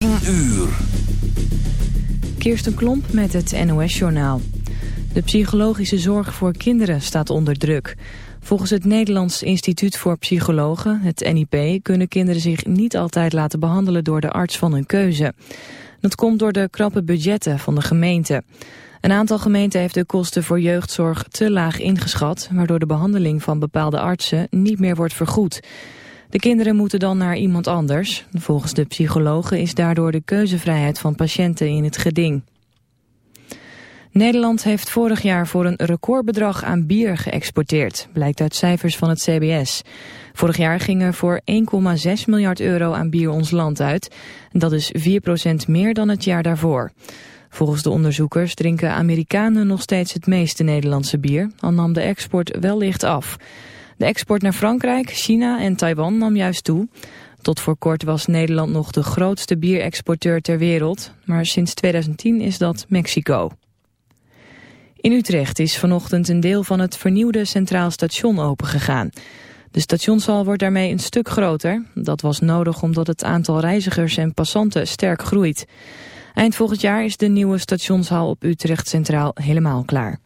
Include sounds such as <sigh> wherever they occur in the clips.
10 uur. Klomp met het NOS-journaal. De psychologische zorg voor kinderen staat onder druk. Volgens het Nederlands Instituut voor Psychologen, het NIP... kunnen kinderen zich niet altijd laten behandelen door de arts van hun keuze. Dat komt door de krappe budgetten van de gemeente. Een aantal gemeenten heeft de kosten voor jeugdzorg te laag ingeschat... waardoor de behandeling van bepaalde artsen niet meer wordt vergoed... De kinderen moeten dan naar iemand anders. Volgens de psychologen is daardoor de keuzevrijheid van patiënten in het geding. Nederland heeft vorig jaar voor een recordbedrag aan bier geëxporteerd, blijkt uit cijfers van het CBS. Vorig jaar ging er voor 1,6 miljard euro aan bier ons land uit. Dat is 4% meer dan het jaar daarvoor. Volgens de onderzoekers drinken Amerikanen nog steeds het meeste Nederlandse bier, al nam de export wel licht af. De export naar Frankrijk, China en Taiwan nam juist toe. Tot voor kort was Nederland nog de grootste bierexporteur ter wereld, maar sinds 2010 is dat Mexico. In Utrecht is vanochtend een deel van het vernieuwde Centraal Station opengegaan. De stationshal wordt daarmee een stuk groter. Dat was nodig omdat het aantal reizigers en passanten sterk groeit. Eind volgend jaar is de nieuwe stationshal op Utrecht Centraal helemaal klaar.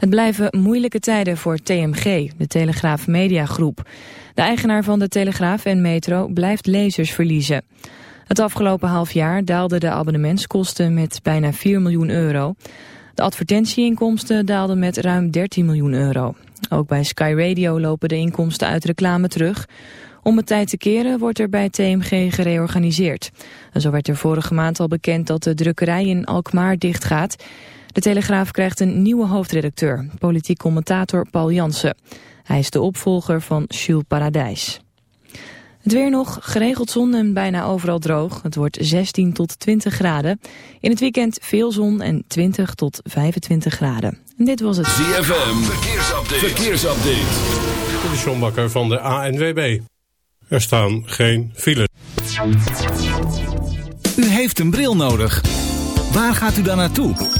Het blijven moeilijke tijden voor TMG, de Telegraaf Mediagroep. De eigenaar van de Telegraaf en Metro blijft lezers verliezen. Het afgelopen half jaar daalden de abonnementskosten met bijna 4 miljoen euro. De advertentieinkomsten daalden met ruim 13 miljoen euro. Ook bij Sky Radio lopen de inkomsten uit reclame terug. Om het tijd te keren wordt er bij TMG gereorganiseerd. Zo werd er vorige maand al bekend dat de drukkerij in Alkmaar dichtgaat. De Telegraaf krijgt een nieuwe hoofdredacteur, politiek commentator Paul Jansen. Hij is de opvolger van Jules Paradijs. Het weer nog, geregeld zon en bijna overal droog. Het wordt 16 tot 20 graden. In het weekend veel zon en 20 tot 25 graden. En dit was het ZFM, verkeersupdate. verkeersupdate. De Sjombakker van de ANWB. Er staan geen files. U heeft een bril nodig. Waar gaat u dan naartoe?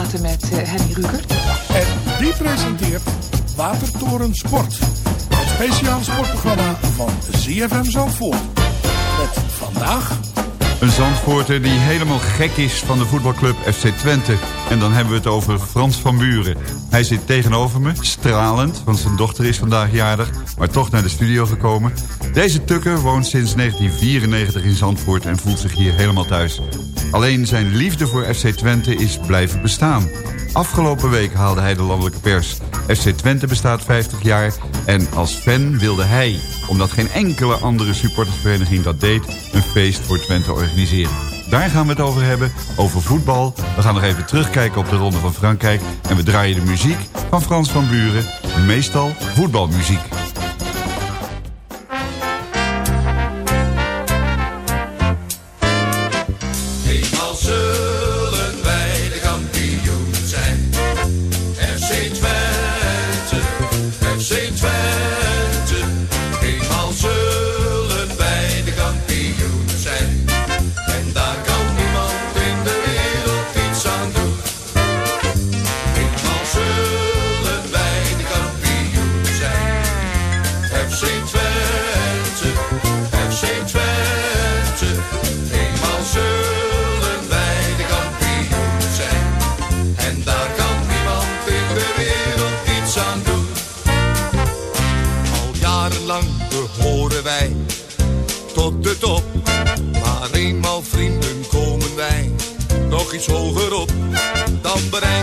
Praten met uh, Henny Ruger. En die presenteert Watertoren Sport. Het speciale sportprogramma van ZFM Zandvoort. Met vandaag... Een Zandvoorter die helemaal gek is van de voetbalclub FC Twente. En dan hebben we het over Frans van Buren. Hij zit tegenover me, stralend, want zijn dochter is vandaag jarig... maar toch naar de studio gekomen. Deze tukker woont sinds 1994 in Zandvoort en voelt zich hier helemaal thuis. Alleen zijn liefde voor FC Twente is blijven bestaan. Afgelopen week haalde hij de landelijke pers. FC Twente bestaat 50 jaar en als fan wilde hij, omdat geen enkele andere supportersvereniging dat deed, een feest voor Twente organiseren. Daar gaan we het over hebben, over voetbal. We gaan nog even terugkijken op de Ronde van Frankrijk. En we draaien de muziek van Frans van Buren. Meestal voetbalmuziek. Nog iets hoger op. Dan bereiken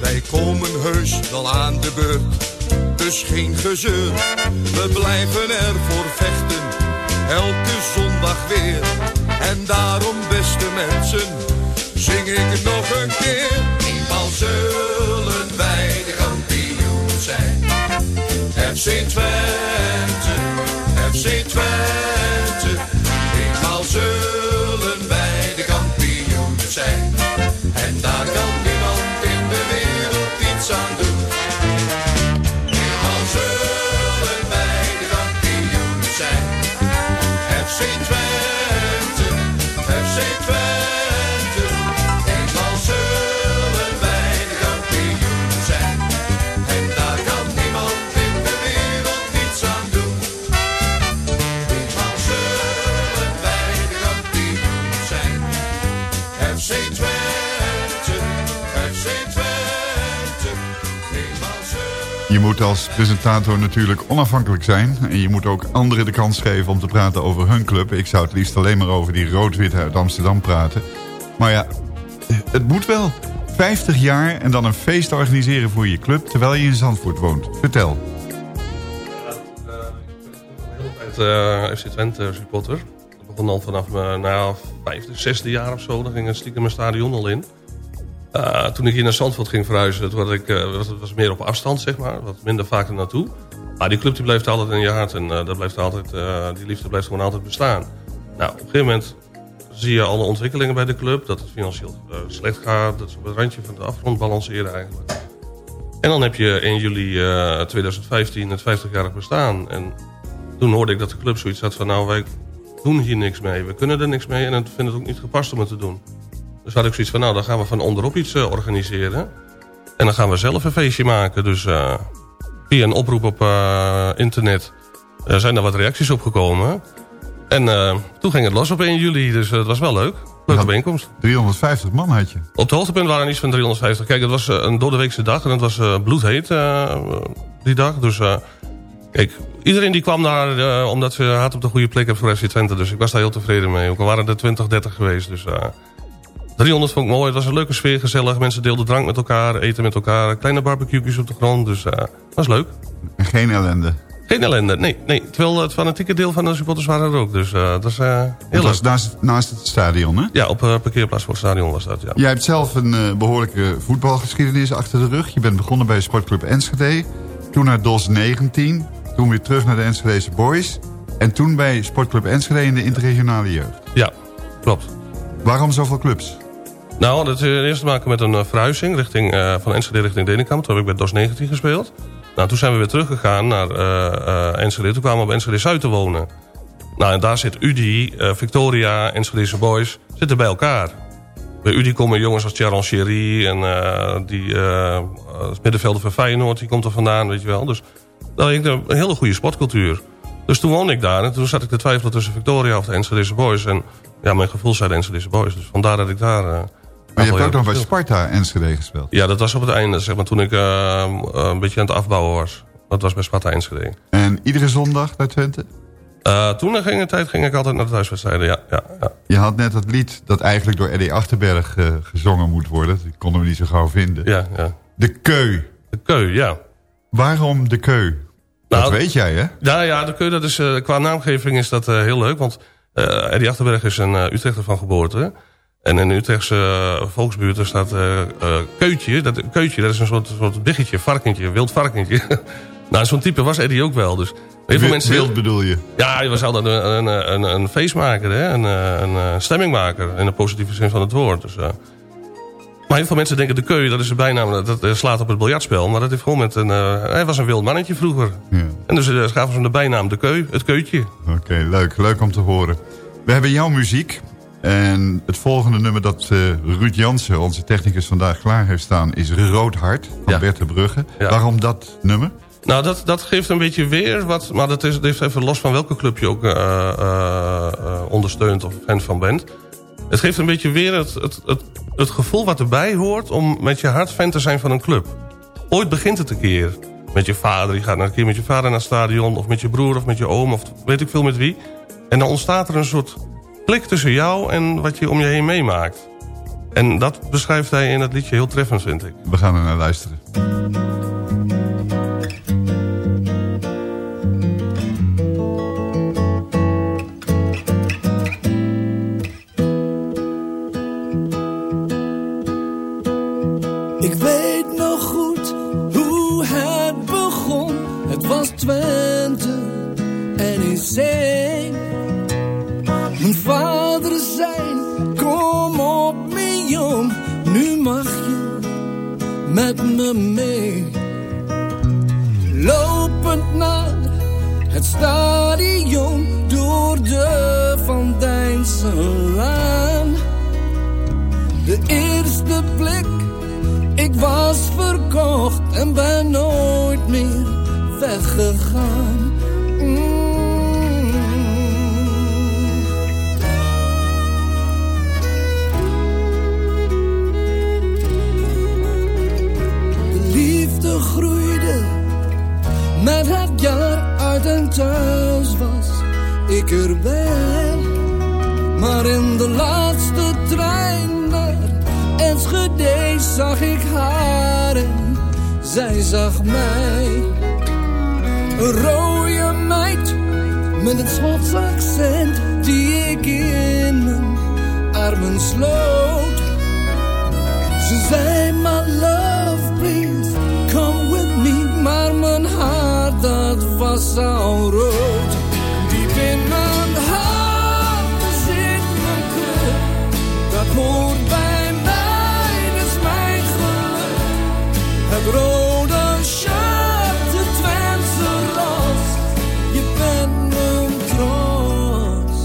Wij komen heus wel aan de beurt. Dus geen gezeur, we blijven ervoor vechten. Elke zondag weer. En daarom, beste mensen, zing ik nog een keer. Eenmaal zullen wij de kampioen zijn. FC Twente, FC Twente. Eenmaal zullen FC Twente, Je moet als presentator natuurlijk onafhankelijk zijn. En je moet ook anderen de kans geven om te praten over hun club. Ik zou het liefst alleen maar over die rood-wit uit Amsterdam praten. Maar ja, het moet wel. 50 jaar en dan een feest organiseren voor je club... terwijl je in Zandvoort woont. Vertel. Uh, FC Twente supporter. Dat begon al vanaf mijn nou, vijfde, zesde jaar of zo. Dan ging het stiekem mijn stadion al in. Uh, toen ik hier naar Zandvoort ging verhuizen, toen was ik, uh, was, was meer op afstand, zeg maar. Wat minder vaak er naartoe. Maar die club die bleef altijd in je hart en uh, dat blijft altijd, die liefde blijft gewoon altijd bestaan. Nou, op een gegeven moment zie je alle ontwikkelingen bij de club. Dat het financieel slecht gaat, dat ze op het randje van de afgrond balanceren eigenlijk. En dan heb je in juli 2015 het 50-jarig bestaan. En toen hoorde ik dat de club zoiets had van... nou, wij doen hier niks mee. We kunnen er niks mee en het vinden het ook niet gepast om het te doen. Dus had ik zoiets van, nou, dan gaan we van onderop iets uh, organiseren. En dan gaan we zelf een feestje maken. Dus uh, via een oproep op uh, internet zijn er wat reacties op gekomen. En toen ging het los op 1 juli, dus dat was wel leuk. Leuke bijeenkomst. 350 man had je. Op het hoogtepunt waren er iets van 350. Kijk, het was een doordeweekse dag en het was bloedheet die dag. Dus kijk, iedereen die kwam daar uh, omdat ze hard op de goede plek hebben voor FC Twente. Dus ik was daar heel tevreden mee. Ook al waren er 20, 30 geweest. Dus uh, 300 vond ik mooi. Het was een leuke sfeer, gezellig. Mensen deelden drank met elkaar, eten met elkaar. Kleine barbecue's op de grond. Dus uh, was leuk. En geen ellende? Geen ellende, nee. nee. Terwijl het fanatieke deel van de supporters waren er ook. Dus uh, dat is uh, heel was naast, naast het stadion, hè? Ja, op parkeerplaats voor het stadion was dat, ja. Jij hebt zelf een behoorlijke voetbalgeschiedenis achter de rug. Je bent begonnen bij Sportclub Enschede. Toen naar DOS 19. Toen weer terug naar de Enschedese Boys. En toen bij Sportclub Enschede in de interregionale jeugd. Ja, klopt. Waarom zoveel clubs? Nou, dat heeft eerst te maken met een uh, verhuizing richting, uh, van Enschede richting Denenkamp. Toen heb ik bij DOS 19 gespeeld. Nou, toen zijn we weer teruggegaan naar uh, Enschede. Toen kwamen we op Enschede Zuid te wonen. Nou, en daar zit UDI, uh, Victoria, Enschedese Boys, zitten bij elkaar. Bij UDI komen jongens als Charon Cherie en die middenvelder van Feyenoord, die komt er vandaan, weet je wel. Dus daar ik een hele goede sportcultuur. Dus toen woonde ik daar en toen zat ik te twijfelen tussen Victoria of de Enschedese Boys. En ja, mijn gevoel zei de Enschedese Boys. Dus vandaar dat ik daar... Maar je hebt ook nog bij Sparta Enschede gespeeld? Ja, dat was op het einde, zeg maar, toen ik uh, een beetje aan het afbouwen was. Dat was bij Sparta Enschede. En iedere zondag naar Twente? Uh, toen ging een tijd ging ik altijd naar de thuiswedstrijden, ja, ja, ja. Je had net dat lied dat eigenlijk door Eddie Achterberg uh, gezongen moet worden. Dat konden we niet zo gauw vinden. Ja, ja. De Keu. De Keu, ja. Waarom de Keu? Nou, dat weet jij, hè? Ja, ja de Keu, dat is, uh, qua naamgeving is dat heel leuk. Want Eddie Achterberg is een Utrechter van geboorte. En in de Utrechtse volksbuurt staat Keutje. Dat, Keutje, dat is een soort, soort biggetje, varkentje, wild varkentje. <laughs> nou, zo'n type was Eddie ook wel, dus... Heel veel mensen wild bedoel je? Ja, we zouden een, een, een, een feestmaker, hè? Een, een, een stemmingmaker in de positieve zin van het woord. Dus. Maar heel veel mensen denken de keu, dat is een bijnaam, dat, dat slaat op het biljartspel. Maar dat heeft gewoon met een, uh, hij was een wild mannetje vroeger. Ja. En dus uh, gaven ze hem de bijnaam de keu, het keutje. Oké, okay, leuk. Leuk om te horen. We hebben jouw muziek. En het volgende nummer dat uh, Ruud Jansen, onze technicus, vandaag klaar heeft staan... is Rood Hart van ja. Bert de Brugge. Ja. Waarom dat nummer? Nou, dat, dat geeft een beetje weer wat... maar dat, is, dat heeft even los van welke club je ook uh, uh, ondersteunt of fan van bent. Het geeft een beetje weer het, het, het, het, gevoel wat erbij hoort... om met je hart fan te zijn van een club. Ooit begint het een keer met je vader. Je gaat een keer met je vader naar het stadion... of met je broer of met je oom of weet ik veel met wie. En dan ontstaat er een soort klik tussen jou en wat je om je heen meemaakt. En dat beschrijft hij in het liedje heel treffend, vind ik. We gaan er naar luisteren. Mijn met me mee. Lopend naar het stadion door de Van Dijnse Laan. De eerste blik, ik was verkocht en ben nooit meer weggegaan. Thuis was ik erbij. Maar in de laatste trein naar Enschede zag ik haar zij zag mij. Een rode meid met een Schots accent die ik in mijn armen sloot. Ze zei maar love please maar mijn hart dat was al rood. Diep in mijn hart zit mijn club, dat hoort bij mij, dat is mijn geluk. Het rode shirt, het Twentse ros, je bent mijn trots.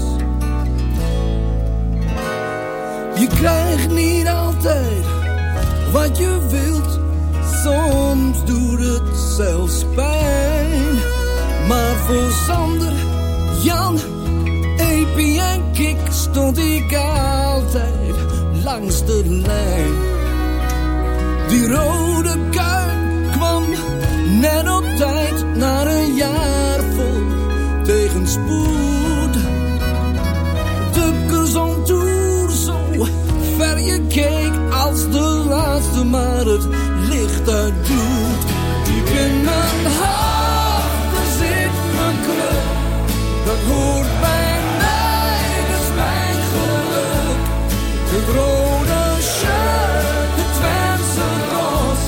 Je krijgt niet altijd wat je wilt, soms doet het zelfs pijn. Voor Sander, Jan, Epi en Kik stond ik altijd langs de lijn. Die rode kuip kwam net op tijd na een jaar vol tegenspoed. De gezondtoer zo ver je keek als de laatste maar het licht uit doet in mijn hart hoort bij mij, dat is mijn geluk. Het rode shirt, het Twentse ros.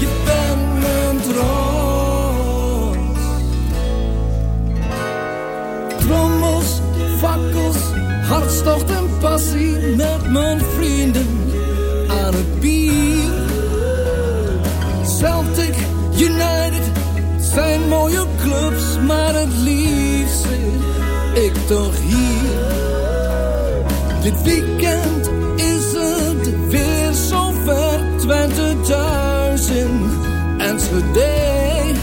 Je bent mijn trots. Trommels, fakkels, hartstocht en passie met mijn vrienden ik toch hier. Dit weekend is het weer zover, Twente thuis in Enschede.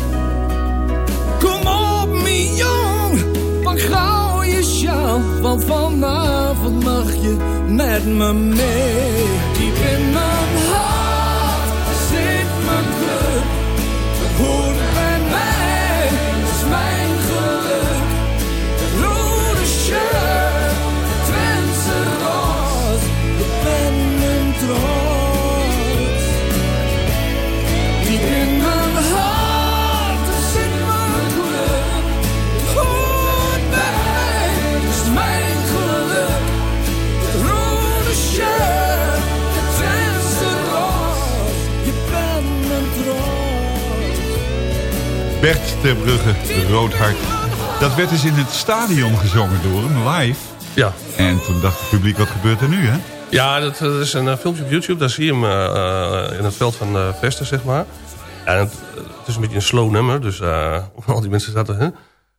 Kom op, mijn jong, pak gauw je sjaal, want vanavond mag je met me mee. Diep in mijn hart Bert ter Brugge, Roodhart. Dat werd dus in het stadion gezongen door hem, live. Ja. En toen dacht het publiek, wat gebeurt er nu, hè? Ja, dat, dat is een eh, filmpje op YouTube. Daar zie je hem eh, eh, in het veld van de Vesten, zeg maar. En het, het is een beetje een slow nummer, dus <laughs> al die mensen zaten... Hè?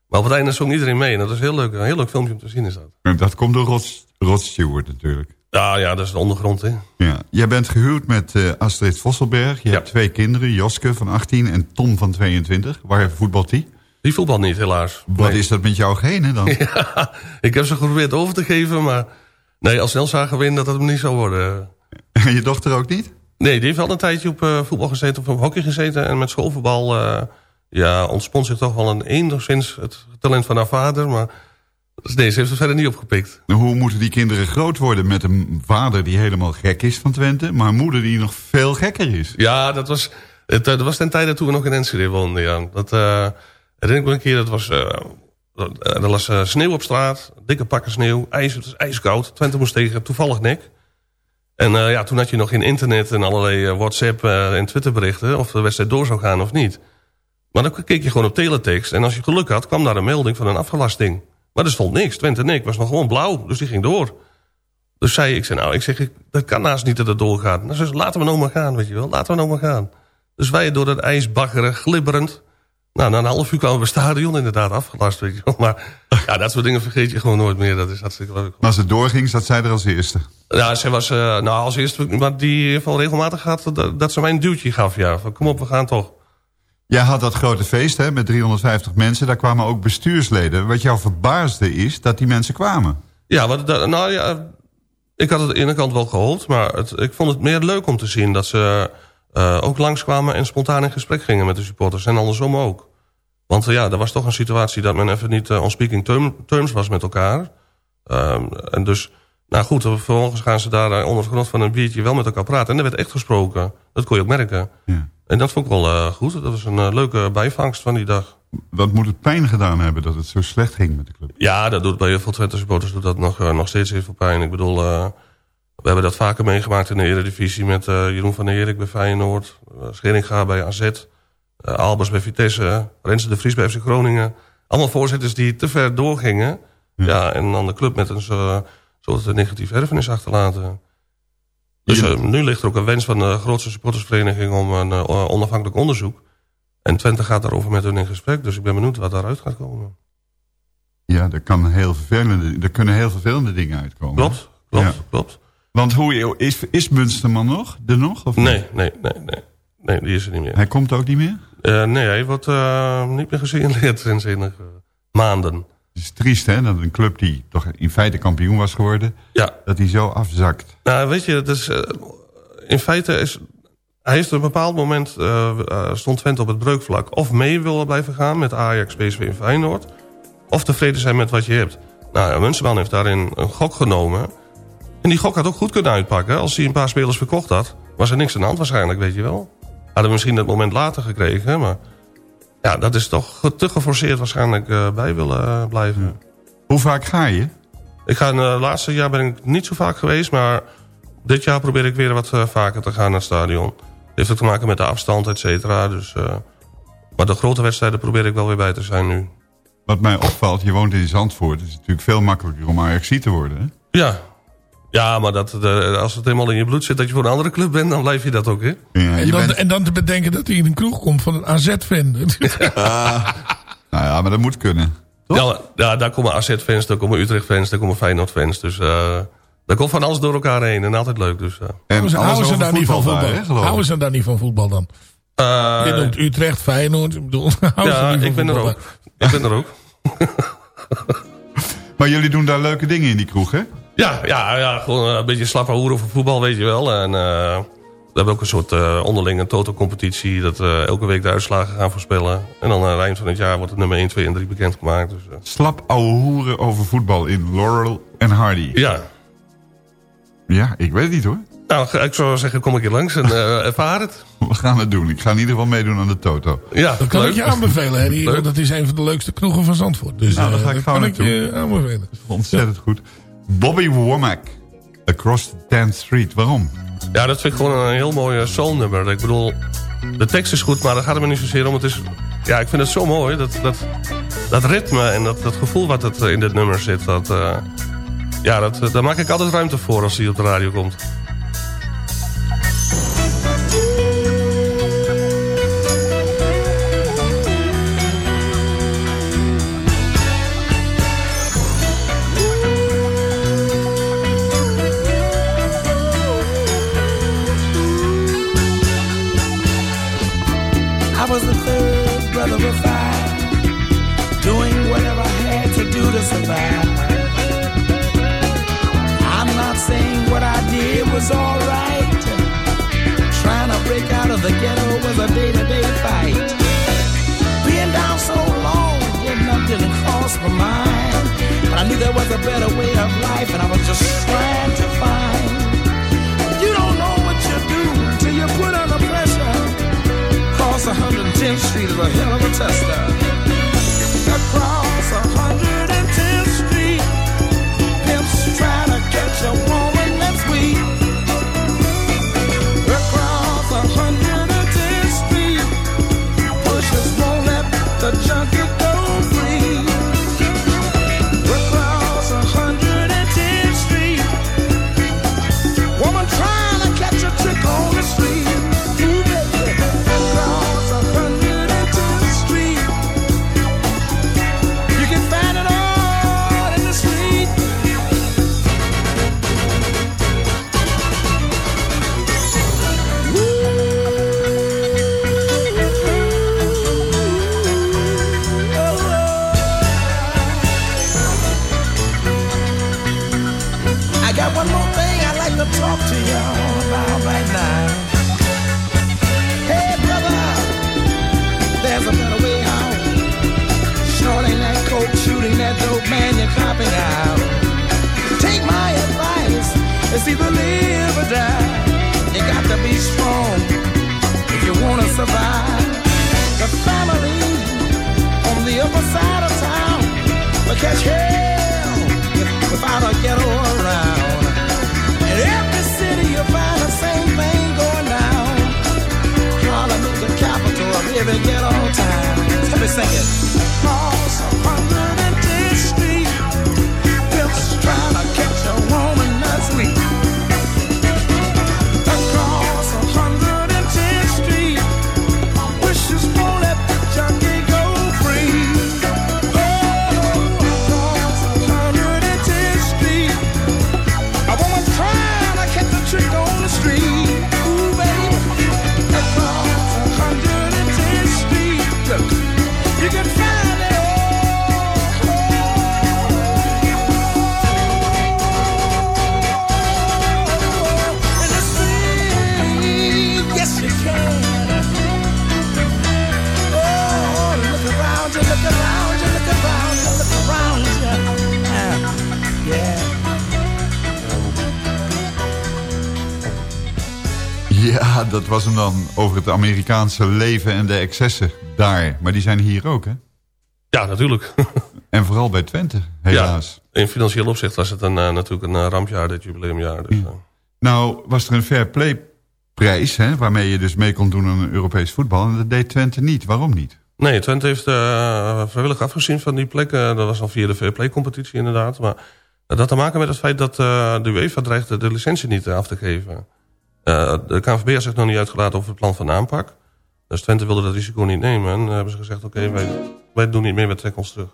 Maar op het einde zong iedereen mee. En dat is heel leuk, een heel leuk filmpje om te zien is dat. En Dat komt door Rod, Rod Stewart natuurlijk. Ja, ja, dat is de ondergrond, hè. Ja. Jij bent gehuwd met eh, Astrid Vosselberg. Je hebt twee kinderen, Joske van 18 en Tom van 22. Waar voetbalt die? Die voetbal niet, helaas. Wat Nee. is dat met jou genen dan? <laughs> Ja, ik heb ze geprobeerd over te geven, maar... Nee, als we in dat het hem niet zou worden. En je dochter ook niet? Nee, die heeft wel een tijdje op eh, voetbal gezeten, of op hockey gezeten. En met schoolvoetbal eh, ja, ontspond zich toch wel een enigszins het talent van haar vader. Maar nee, ze heeft het verder niet opgepikt. Hoe moeten die kinderen groot worden met een vader die helemaal gek is van Twente... maar een moeder die nog veel gekker is? Ja, dat was, het, eh, dat was ten tijde toen we nog in Enschede woonden. Ja. Dat eh, herinner ik me een keer, dat was... dat- eh, er was sneeuw op straat, dikke pakken sneeuw, ijs, het was ijskoud. Twente moest tegen toevallig nek. En ja, toen had je nog geen internet en allerlei WhatsApp en Twitter berichten... of de wedstrijd door zou gaan of niet. Maar dan keek je gewoon op teletext en als je geluk had... kwam daar een melding van een afgelasting. Maar er stond niks, Twente nek was nog gewoon blauw, dus die ging door. Dus zei ik, zei, nou, ik zeg, ik, dat kan naast niet dat het doorgaat. Nou, ze laten we nou maar gaan, weet je wel, laten we nou maar gaan. Dus wij door het ijs baggeren, glibberend... Nou, na een half uur kwamen we stadion inderdaad afgelast, weet je wel. Maar ja, dat soort dingen vergeet je gewoon nooit meer. Dat is hartstikke leuk. Maar als het doorging, zat zij er als eerste. Ja, ze was, eh, nou, als eerste, maar die heeft al regelmatig gehad dat, dat ze mij een duwtje gaf, ja. Van, kom op, we gaan toch. Jij had dat grote feest hè, met 350 mensen. Daar kwamen ook bestuursleden. Wat jou verbaasde is dat die mensen kwamen. Ja, wat, nou ja, ik had het aan de ene kant wel gehoopt, maar het, ik vond het meer leuk om te zien dat ze eh, ook langskwamen en spontaan in gesprek gingen met de supporters. En andersom ook. Want ja, er was toch een situatie dat men even niet eh, on speaking term- terms was met elkaar. Ehm, en dus, nou goed, vervolgens gaan ze daar eh, onder het genot van een biertje wel met elkaar praten. En er werd echt gesproken. Dat kon je ook merken. Ja. En dat vond ik wel eh, goed. Dat was een eh, leuke bijvangst van die dag. Wat moet het pijn gedaan hebben dat het zo slecht ging met de club? Ja, dat doet bij heel veel Twente supporters doet dat nog, eh, nog steeds heel veel pijn. Ik bedoel, we hebben dat vaker meegemaakt in de Eredivisie... met Jeroen van der Erik bij Feyenoord, Scheringa bij AZ... Albers bij Vitesse, Renze de Vries bij FC Groningen. Allemaal voorzitters die te ver doorgingen. Ja, en dan de club met een zo- soort negatieve erfenis achterlaten. Dus eh, nu ligt er ook een wens van de grootste supportersvereniging... om een eh, onafhankelijk onderzoek. En Twente gaat daarover met hun in gesprek. Dus ik ben benieuwd wat daaruit gaat komen. Ja, er, kan heel vervelende, er kunnen heel vervelende dingen uitkomen. Klopt, klopt, Ja. klopt. Want hoe, is, is Munsterman nog? Er nog? Of niet? Nee, nee, nee, nee. Nee, die is er niet meer. Hij komt ook niet meer? Eh, nee, hij wordt niet meer gesignaleerd sinds enige maanden. Het is triest hè, dat een club die toch in feite kampioen was geworden... Ja. dat die zo afzakt. Nou, weet je, het is, eh, in feite is... Hij heeft op een bepaald moment, eh, eh, stond Twente op het breukvlak... of mee willen blijven gaan met Ajax, PSV en Feyenoord... of tevreden zijn met wat je hebt. Nou, Munsterman heeft daarin een gok genomen... en die gok had ook goed kunnen uitpakken. Als hij een paar spelers verkocht had, was er niks aan de hand waarschijnlijk, weet je wel. Hadden we misschien dat moment later gekregen, maar... Ja, dat is toch te geforceerd waarschijnlijk eh, bij willen eh, blijven. Hoe vaak ga je? Ik ga, het laatste jaar ben ik niet zo vaak geweest, maar dit jaar probeer ik weer wat eh, vaker te gaan naar het stadion. Heeft ook te maken met de afstand, et cetera. Dus, eh, maar de grote wedstrijden probeer ik wel weer bij te zijn nu. Wat mij opvalt, je woont in Zandvoort. Het is natuurlijk veel makkelijker om Ajax te worden. Hè? Ja, Ja, maar dat, de, als het helemaal in je bloed zit dat je voor een andere club bent, dan blijf je dat ook, hè? Ja, en, dan, en dan te bedenken dat hij in een kroeg komt van een AZ-fan. Ah, <laughs> nou ja, maar dat moet kunnen. Ja, ja, daar komen AZ-fans, daar komen Utrecht-fans, daar komen Feyenoord-fans. Dus uh, daar komt van alles door elkaar heen en altijd leuk. Dus, uh. en houden ze daar niet van voetbal? Daar, houden ze daar niet van voetbal dan? Uh, Je noemt Utrecht, Feyenoord. Ik bedoel, <laughs> ja, ik ben er ook. Ik ben er ook. maar jullie doen daar leuke dingen in die kroeg, hè? Ja, ja, ja gewoon een beetje slappe hoeren over voetbal, weet je wel. En uh, we hebben ook een soort uh, onderlinge toto-competitie... dat we elke week de uitslagen gaan voorspellen. En dan aan het eind van het jaar wordt het nummer 1, 2 en 3 bekendgemaakt. Dus, uh. Slap ouwe hoeren over voetbal in Laurel en Hardy. Ja. Ja, ik weet het niet hoor. Nou, ik zou zeggen, kom ik hier langs en uh, ervaar het. <laughs> We gaan het doen. Ik ga in ieder geval meedoen aan de Toto. Ja, dat kan leuk. ik je aanbevelen, Harry. Dat is een van de leukste kroegen van Zandvoort. Dus nou, dat ga ik, dat kan ik je aanbevelen. Ontzettend ja. goed. Bobby Womack, Across the 10th Street. Waarom? Ja, dat vind ik gewoon een heel mooi soulnummer. Ik bedoel, de tekst is goed, maar daar gaat het me niet zozeer om. Het is, ja, ik vind het zo mooi. Dat, dat, dat ritme en dat, dat gevoel wat het in dit nummer zit. Dat, uh, ja, dat, daar maak ik altijd ruimte voor als die op de radio komt. Was a better way of life, and I was just trying to find. You don't know what you do till you put under pressure. Cross 110th Street is a hell of a tester. Dat was hem dan over het Amerikaanse leven en de excessen daar. Maar die zijn hier ook, hè? Ja, natuurlijk. <laughs> En vooral bij Twente, helaas. Ja, in financieel opzicht was het een, uh, natuurlijk een uh, rampjaar, dit jubileumjaar. Dus, uh. Nou, was er een fair play prijs, hè, waarmee je dus mee kon doen aan Europees voetbal. En dat deed Twente niet. Waarom niet? Nee, Twente heeft vrijwillig afgezien van die plek. dat was al via de fair play competitie inderdaad. Maar Dat had te maken met het feit dat de UEFA dreigde de licentie niet af te geven. De KNVB had zich nog niet uitgelaten over het plan van aanpak. Dus Twente wilde dat risico niet nemen. En hebben ze gezegd, oké, wij, wij doen niet meer, we trekken ons terug.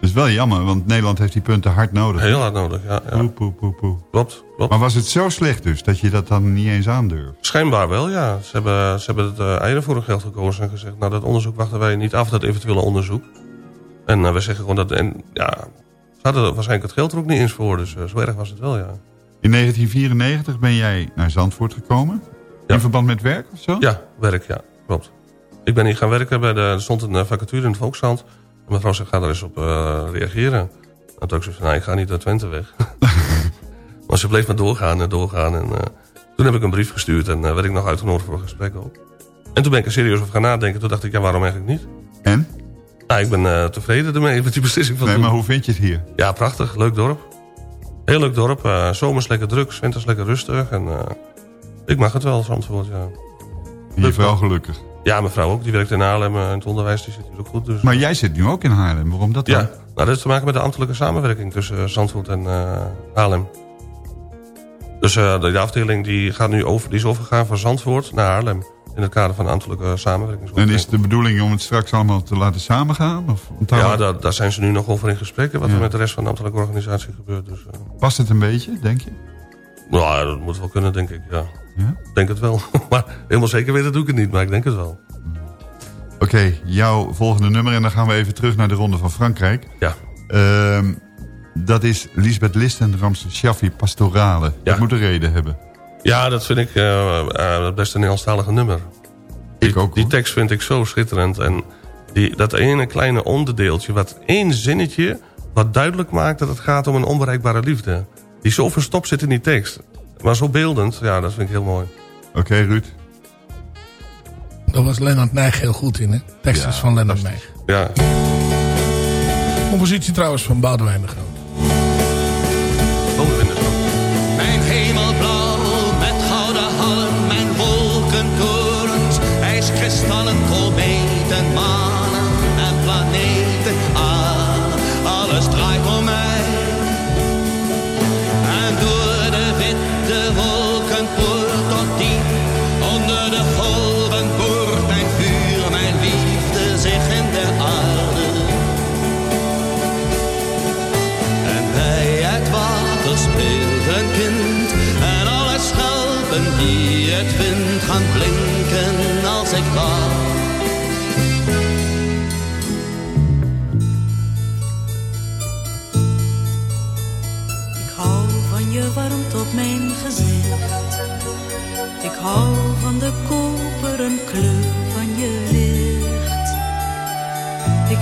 Dat is wel jammer, want Nederland heeft die punten hard nodig. Heel hard nodig, ja. ja. Poe, poe, poe, poe. Klopt, klopt. Maar was het zo slecht dus, dat je dat dan niet eens aandurft? Schijnbaar wel, ja. Ze hebben, ze hebben het uh, eieren voor hun geld gekozen en gezegd... nou, dat onderzoek wachten wij niet af, dat eventuele onderzoek. En uh, we zeggen gewoon dat... En, ja, ze hadden waarschijnlijk het geld er ook niet eens voor, dus uh, zo erg was het wel, ja. In 1994 ben jij naar Zandvoort gekomen? Ja. In verband met werk of zo? Ja, werk, ja. Klopt. Ik ben hier gaan werken, bij de, er stond een vacature in het Volkshand mevrouw zegt, ga daar eens op uh, reageren. En toen ik zei, nou, ik ga niet naar Twente weg. <laughs> maar ze bleef maar doorgaan en doorgaan. En uh, toen heb ik een brief gestuurd en uh, werd ik nog uitgenodigd voor een gesprek ook. En toen ben ik er serieus over gaan nadenken. Toen dacht ik, ja, waarom eigenlijk niet? En? Nou, ik ben tevreden ermee <laughs> met die beslissing van Nee, maar hoe vind je het hier? Ja, prachtig. Leuk dorp. Heel leuk dorp. zomers lekker druk, winters lekker rustig. En ik mag het wel, antwoord, ja. En je vrouw gelukkig? Ja, mijn vrouw ook. Die werkt in Haarlem en het onderwijs die zit hier ook goed. Dus... Maar jij zit nu ook in Haarlem. Waarom dat dan? Ja, nou, dat heeft te maken met de ambtelijke samenwerking tussen uh, Zandvoort en uh, Haarlem. Dus uh, de, de, afdeling die, gaat nu over, die is overgegaan van Zandvoort naar Haarlem. In het kader van de ambtelijke samenwerking. En is het de bedoeling om het straks allemaal te laten samengaan? Of ja, daar, daar, zijn ze nu nog over in gesprekken. Wat ja. er met de rest van de ambtelijke organisatie gebeurt. Dus, Past het een beetje, denk je? Nou, dat moet wel kunnen, denk ik, ja. Ja? denk het wel. <laughs> maar helemaal zeker weten doe ik het niet, maar ik denk het wel. Oké, okay, jouw volgende nummer en dan gaan we even terug naar de Ronde van Frankrijk. Ja. Uh, dat is Lisbeth List en Ramse Shaffi Pastorale. Ja. Dat moet een reden hebben. Ja, dat vind ik uh, uh, het beste Nederlandstalige nummer. Ik ook. Die tekst vind ik zo schitterend. En die, dat ene kleine onderdeeltje, wat één zinnetje... wat duidelijk maakt dat het gaat om een onbereikbare liefde. Die zo verstopt zit in die tekst. Maar zo beeldend, ja, dat vind ik heel mooi. Oké, okay, Ruud. Daar was Lennart Nijg heel goed in, hè? Tekst is van Lennart Nijg. Ja. Compositie trouwens van Boudewijn de Groot.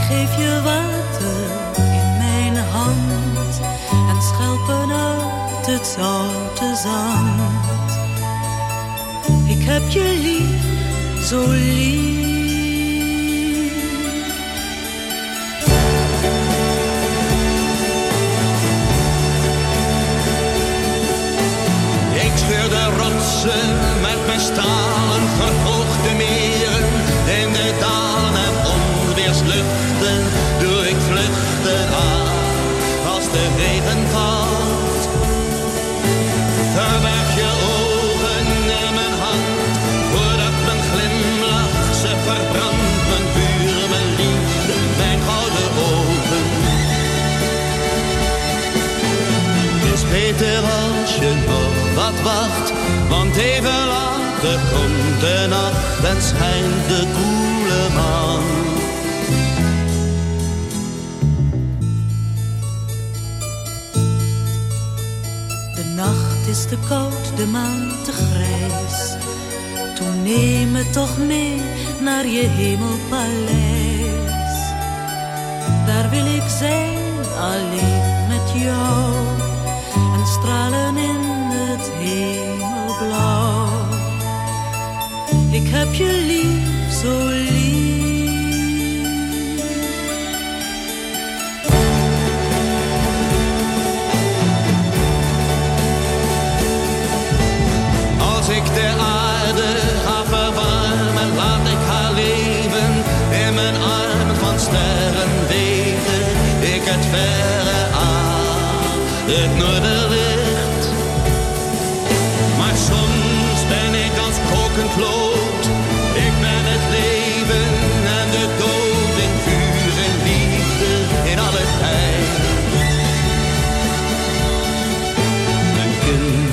Geef je water in mijn hand en schelpen uit het zoute zand. Ik heb je lief, zo lief.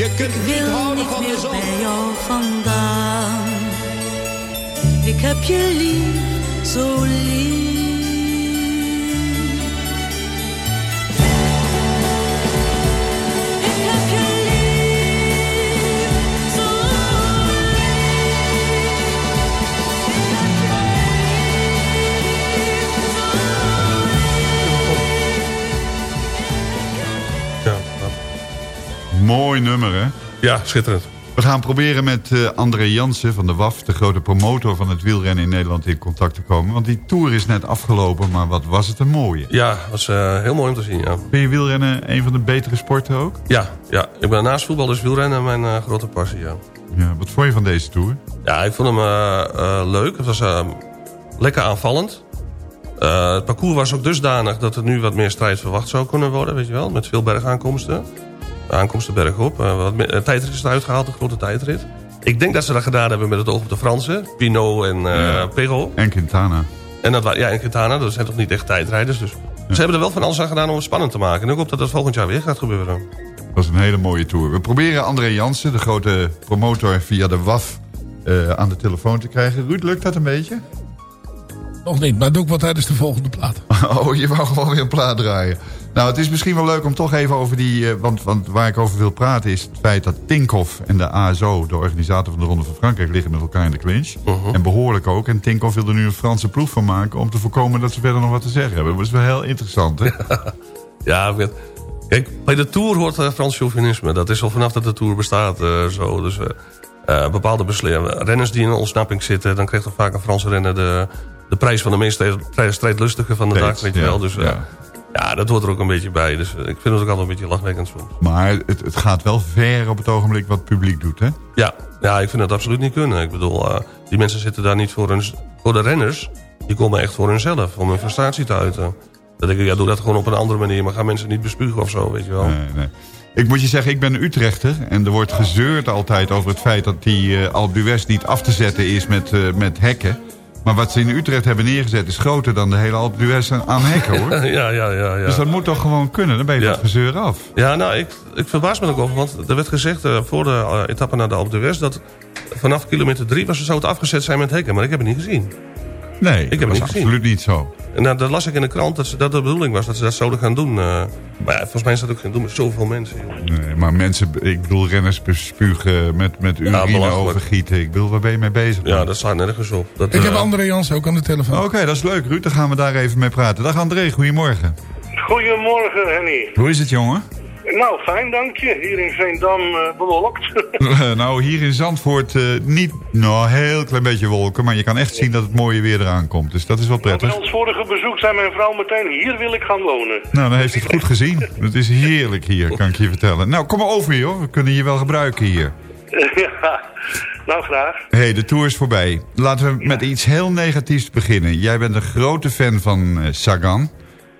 Je kunt niet houden van de zon. bij jou vandaan. Ik heb je lief, zo lief. Mooi nummer, hè? Ja, schitterend. We gaan proberen met eh, André Jansen van de WAF... de grote promotor van het wielrennen in Nederland in contact te komen. Want die tour is net afgelopen, maar wat was het een mooie. Ja, was uh, heel mooi om te zien, ja. Ben je wielrennen een van de betere sporten ook? Ja, ja. ik ben naast voetbal dus wielrennen mijn uh, grote passie, ja. ja. Wat vond je van deze tour? Ja, ik vond hem leuk. Het was lekker aanvallend. het parcours was ook dusdanig dat er nu wat meer strijd verwacht zou kunnen worden, weet je wel. Met veel bergaankomsten aankomsten bergop. Uh, wat tijdrit is eruit gehaald, een grote tijdrit. Ik denk dat ze dat gedaan hebben met het oog op de Fransen. Pinot en uh, ja. Perrault. En Quintana. En, dat, ja, en Quintana, dat zijn toch niet echt tijdrijders. Dus ja. ze hebben er wel van alles aan gedaan om het spannend te maken. En ik hoop dat dat volgend jaar weer gaat gebeuren. Dat was een hele mooie tour. We proberen André Jansen, de grote promotor via de WAF, uh, aan de telefoon te krijgen. Ruud, lukt dat een beetje? Nog niet, maar doe ik wat tijdens de volgende plaat. <laughs> Oh, je wou gewoon weer een plaat draaien. Nou, het is misschien wel leuk om toch even over die... Uh, want, want waar ik over wil praten is het feit dat Tinkoff en de ASO... de organisator van de Ronde van Frankrijk liggen met elkaar in de clinch. Uh -huh. En behoorlijk ook. En Tinkoff wil er nu een Franse ploeg van maken... om te voorkomen dat ze verder nog wat te zeggen hebben. Dat is wel heel interessant, hè? <laughs> ja, kijk, bij de Tour hoort uh, Frans chauvinisme. Dat is al vanaf dat de Tour bestaat uh, zo. Dus bepaalde renners die in een ontsnapping zitten... dan krijgt er vaak een Franse renner de, de prijs van de meest strijdlustige van de dag. Weet je ja, wel. Dus, ja. Ja, dat hoort er ook een beetje bij. Dus ik vind het ook altijd een beetje lachwekkend soms. Maar het, het gaat wel ver op het ogenblik wat het publiek doet, hè? Ja, ja ik vind dat absoluut niet kunnen. Ik bedoel, uh, die mensen zitten daar niet voor, hun, voor de renners. Die komen echt voor hunzelf, om hun frustratie te uiten. Dan denk ik, ja, doe dat gewoon op een andere manier. Maar ga mensen niet bespugen of zo, weet je wel. Nee, nee. Ik moet je zeggen, ik ben een Utrechter. En er wordt gezeurd altijd over het feit dat die uh, Alpe niet af te zetten is met, met hekken. Maar wat ze in Utrecht hebben neergezet is groter dan de hele Alpe d'Huez aan hekken, hoor. <laughs> ja, ja, ja, ja. Dus dat moet toch gewoon kunnen? Dan ben je Ja. dat gezeur af. Ja, nou, ik, ik verbaas me er ook over. Want er werd gezegd uh, voor de uh, etappe naar de Alpe d'Huez... dat vanaf kilometer drie was, zou het afgezet zijn met hekken. Maar ik heb het niet gezien. Nee, ik heb dat het is niet gezien. absoluut niet zo. En nou, dat las ik in de krant dat, ze, dat de bedoeling was dat ze dat zouden gaan doen. Uh, maar ja, volgens mij is dat ook geen doen met zoveel mensen. Joh. Nee, maar mensen, ik bedoel renners bespugen met, met urine overgieten. Ik bedoel, waar ben je mee bezig? Ja, dat staat nergens op. Dat, Ik heb eh, André Jans ook aan de telefoon. Oké, dat is leuk, Ruud. Dan gaan we daar even mee praten. Dag André, goedemorgen. Goedemorgen, Henny. Hoe is het, jongen? Nou, fijn, dank je. Hier in Veendam uh, bewolkt. <laughs> nou, hier in Zandvoort uh, niet, nou, heel klein beetje wolken. Maar je kan echt zien dat het mooie weer eraan komt. Dus dat is wel prettig. Bij ons vorige bezoek zei mijn vrouw meteen, hier wil ik gaan wonen. Nou, dan heeft het goed gezien. <laughs> Het is heerlijk hier, kan ik je vertellen. Nou, kom maar over hier, hoor. We kunnen je wel gebruiken hier. <laughs> ja, nou graag. Hé, hey, de tour is voorbij. Laten we met iets heel negatiefs beginnen. Jij bent een grote fan van uh, Sagan.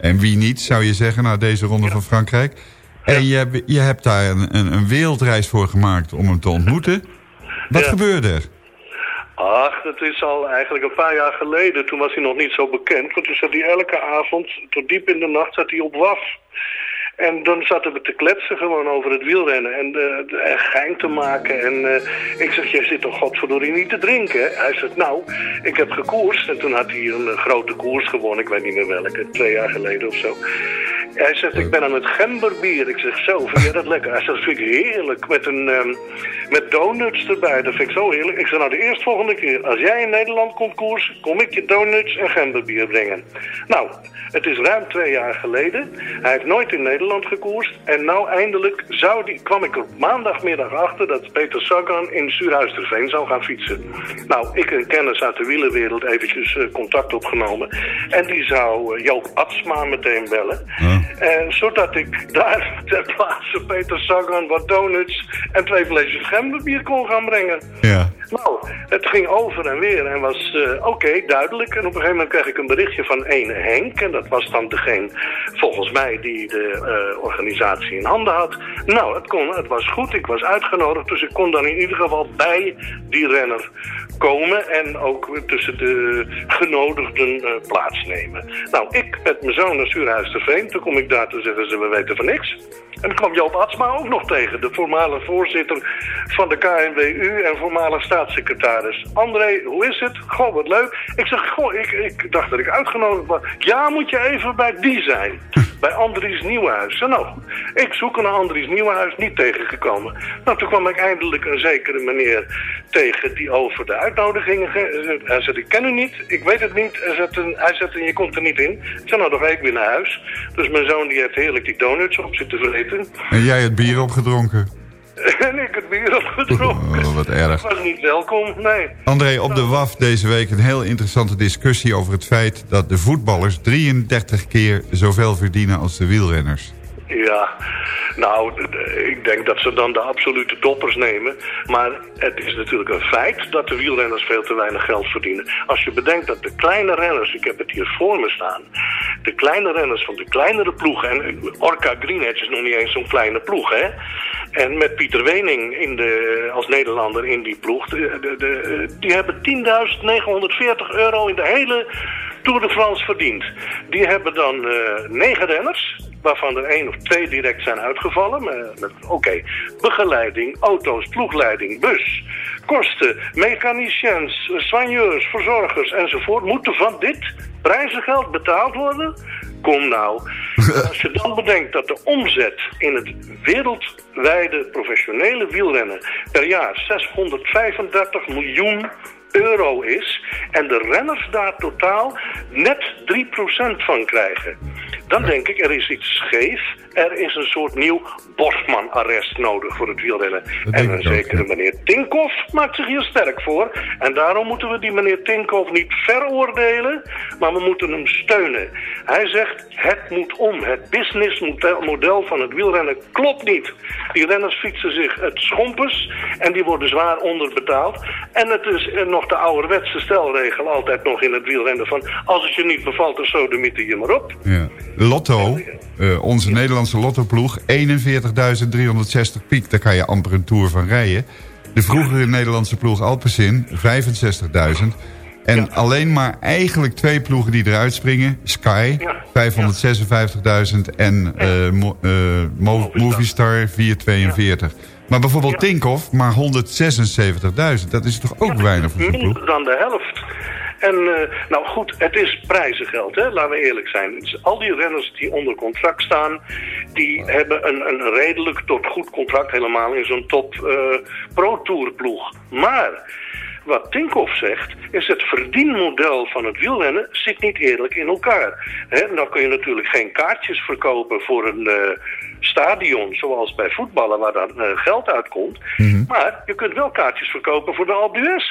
En wie niet, zou je zeggen, na deze ronde ja. van Frankrijk. En je, je hebt daar een, een, een, wereldreis voor gemaakt om hem te ontmoeten. Wat gebeurde er? Ach, dat is al eigenlijk een paar jaar geleden. Toen was hij nog niet zo bekend. Want toen zat hij elke avond, tot diep in de nacht, zat hij op WAF. En dan zaten we te kletsen gewoon over het wielrennen en, en gein te maken. En uh, ik zeg, jij zit toch godverdorie niet te drinken? Hij zegt, nou, ik heb gekoerst. En toen had hij een, een grote koers gewonnen, ik weet niet meer welke, twee jaar geleden of zo. Hij zegt, ik ben aan het gemberbier. Ik zeg, zo, vind je dat lekker? Hij zegt, dat vind ik heerlijk, met, een, um, met donuts erbij. Dat vind ik zo heerlijk. Ik zeg, nou, de eerstvolgende keer, als jij in Nederland komt koersen, kom ik je donuts en gemberbier brengen. Nou, het is ruim twee jaar geleden. Hij heeft nooit in Nederland Nederland gekoerst. En nou eindelijk zou die, kwam ik op maandagmiddag achter dat Peter Sagan in Zuurhuisterveen zou gaan fietsen. Nou, ik een kennis uit de wielerwereld eventjes uh, contact opgenomen. En die zou uh, Joop Atsma meteen bellen. En zodat ik daar ter plaatse Peter Sagan wat donuts en twee flesjes gemberbier kon gaan brengen. Ja. Nou, het ging over en weer en was uh, oké, duidelijk. En op een gegeven moment kreeg ik een berichtje van een Henk. En dat was dan degene, volgens mij, die de organisatie in handen had. Nou, het, kon, het was goed. Ik was uitgenodigd. Dus ik kon dan in ieder geval bij die renner komen. En ook tussen de genodigden uh, plaatsnemen. Nou, ik met mijn zoon naar Stuurhuis de Veen. Toen kom ik daar te zeggen, ze we weten van niks. En dan kwam Joop Atsma ook nog tegen, de voormalige voorzitter van de KNWU en voormalig staatssecretaris. André, hoe is het? Goh, wat leuk. Ik zeg, goh, ik, ik dacht dat ik uitgenodigd was. Ja, moet je even bij die zijn. bij Andries Nieuwenhuis. Nou, ik zoek naar Andries Nieuwenhuis, niet tegengekomen. Nou, toen kwam ik eindelijk een zekere meneer tegen die over de uitnodigingen... Hij zei, ik ken u niet, ik weet het niet. Hij zei, hij zei je komt er niet in. Ik zei, nou, dan ga ik weer naar huis. Dus mijn zoon die heeft heerlijk die donuts op zitten vreten. En jij het bier opgedronken? <laughs> en ik het bier opgedronken. Oh, wat erg. Dat was niet welkom, nee. André, op de WAF deze week een heel interessante discussie over het feit... dat de voetballers 33 keer zoveel verdienen als de wielrenners. Ja, nou, ik denk dat ze dan de absolute toppers nemen. Maar het is natuurlijk een feit dat de wielrenners veel te weinig geld verdienen. Als je bedenkt dat de kleine renners, ik heb het hier voor me staan... de kleine renners van de kleinere ploegen... en Orca Greenedge is nog niet eens zo'n kleine ploeg, hè... En met Pieter Wening in de, als Nederlander in die ploeg... De, de, die hebben 10.940 euro in de hele Tour de France verdiend. Die hebben dan uh, negen renners waarvan er één of twee direct zijn uitgevallen. Oké, okay, begeleiding, auto's, ploegleiding, bus, kosten, mechaniciens, soigneurs, verzorgers enzovoort... moeten van dit prijzengeld betaald worden? Kom nou. <laughs> Als je dan bedenkt dat de omzet in het wereldwijde professionele wielrennen... per jaar 635 miljoen euro is en de renners daar totaal net 3% van krijgen. Dan denk ik, er is iets scheef. Er is een soort nieuw Bosman-arrest nodig voor het wielrennen. En een zekere meneer Tinkoff maakt zich hier sterk voor. En daarom moeten we die meneer Tinkoff niet veroordelen, maar we moeten hem steunen. Hij zegt, het moet om. Het businessmodel van het wielrennen klopt niet. Die renners fietsen zich het schompers en die worden zwaar onderbetaald. En het is nog de ouderwetse stelregel altijd nog in het wielrennen van... als het je niet bevalt, dan sodemieten je maar op. Ja. Lotto, uh, onze Nederlandse lottoploeg, 41.360 piek. Daar kan je amper een tour van rijden. De vroegere Nederlandse ploeg Alpecin, 65.000. En alleen maar eigenlijk twee ploegen die eruit springen. Sky, 556.000 en uh, Mo uh, Mo Movistar, 442. Maar bijvoorbeeld Tinkoff, maar 176.000. Dat is toch ook weinig voor zo'n ploeg? Minder dan de helft. En uh, nou goed, het is prijzengeld, hè? laten we eerlijk zijn. Dus al die renners die onder contract staan, die hebben een, een redelijk tot goed contract helemaal in zo'n top uh, pro tour ploeg. Maar wat Tinkoff zegt, is het verdienmodel van het wielrennen zit niet eerlijk in elkaar. He, dan kun je natuurlijk geen kaartjes verkopen voor een uh, stadion, zoals bij voetballen, waar dan uh, geld uitkomt. Mm -hmm. Maar je kunt wel kaartjes verkopen voor de Alpe.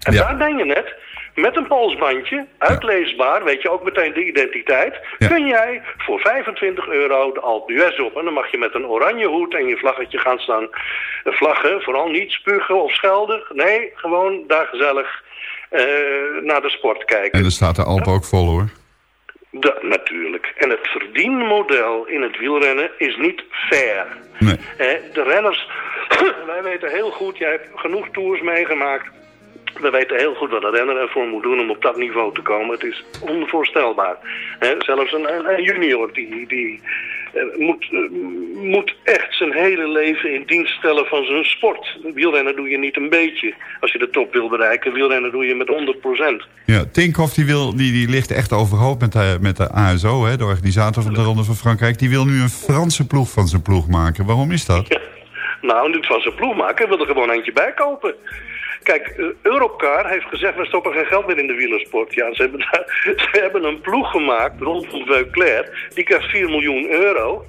En ja. daar denk je net, met een polsbandje, uitleesbaar, weet je ook meteen de identiteit, ja. kun jij voor 25 euro de Alpe d'Huez op. En dan mag je met een oranje hoed en je vlaggetje gaan staan vlaggen. Vooral niet spugen of schelden. Nee, gewoon daar gezellig uh, naar de sport kijken. En dan staat de Alpe ook vol hoor. Natuurlijk. En het verdienmodel in het wielrennen is niet fair. Nee. Eh, de renners, <coughs> wij weten heel goed, jij hebt genoeg tours meegemaakt we weten heel goed wat een renner ervoor moet doen om op dat niveau te komen. Het is onvoorstelbaar. He, zelfs een, een, junior die, die uh, moet, uh, moet echt zijn hele leven in dienst stellen van zijn sport. Wielrennen doe je niet een beetje als je de top wil bereiken. Wielrennen doe je met 100%. Ja, Tinkoff die, wil, die, die ligt echt overhoop met de, met de ASO, hè, de organisator van de Ronde van Frankrijk. Die wil nu een Franse ploeg van zijn ploeg maken. Waarom is dat? Ja. Nou, niet van zijn ploeg maken. Hij wil er gewoon eentje bij kopen. Kijk, Europcar heeft gezegd, we stoppen geen geld meer in de wielersport. Ja, ze hebben, <laughs> ze hebben een ploeg gemaakt rondom Veuclair. Die krijgt 4 miljoen euro.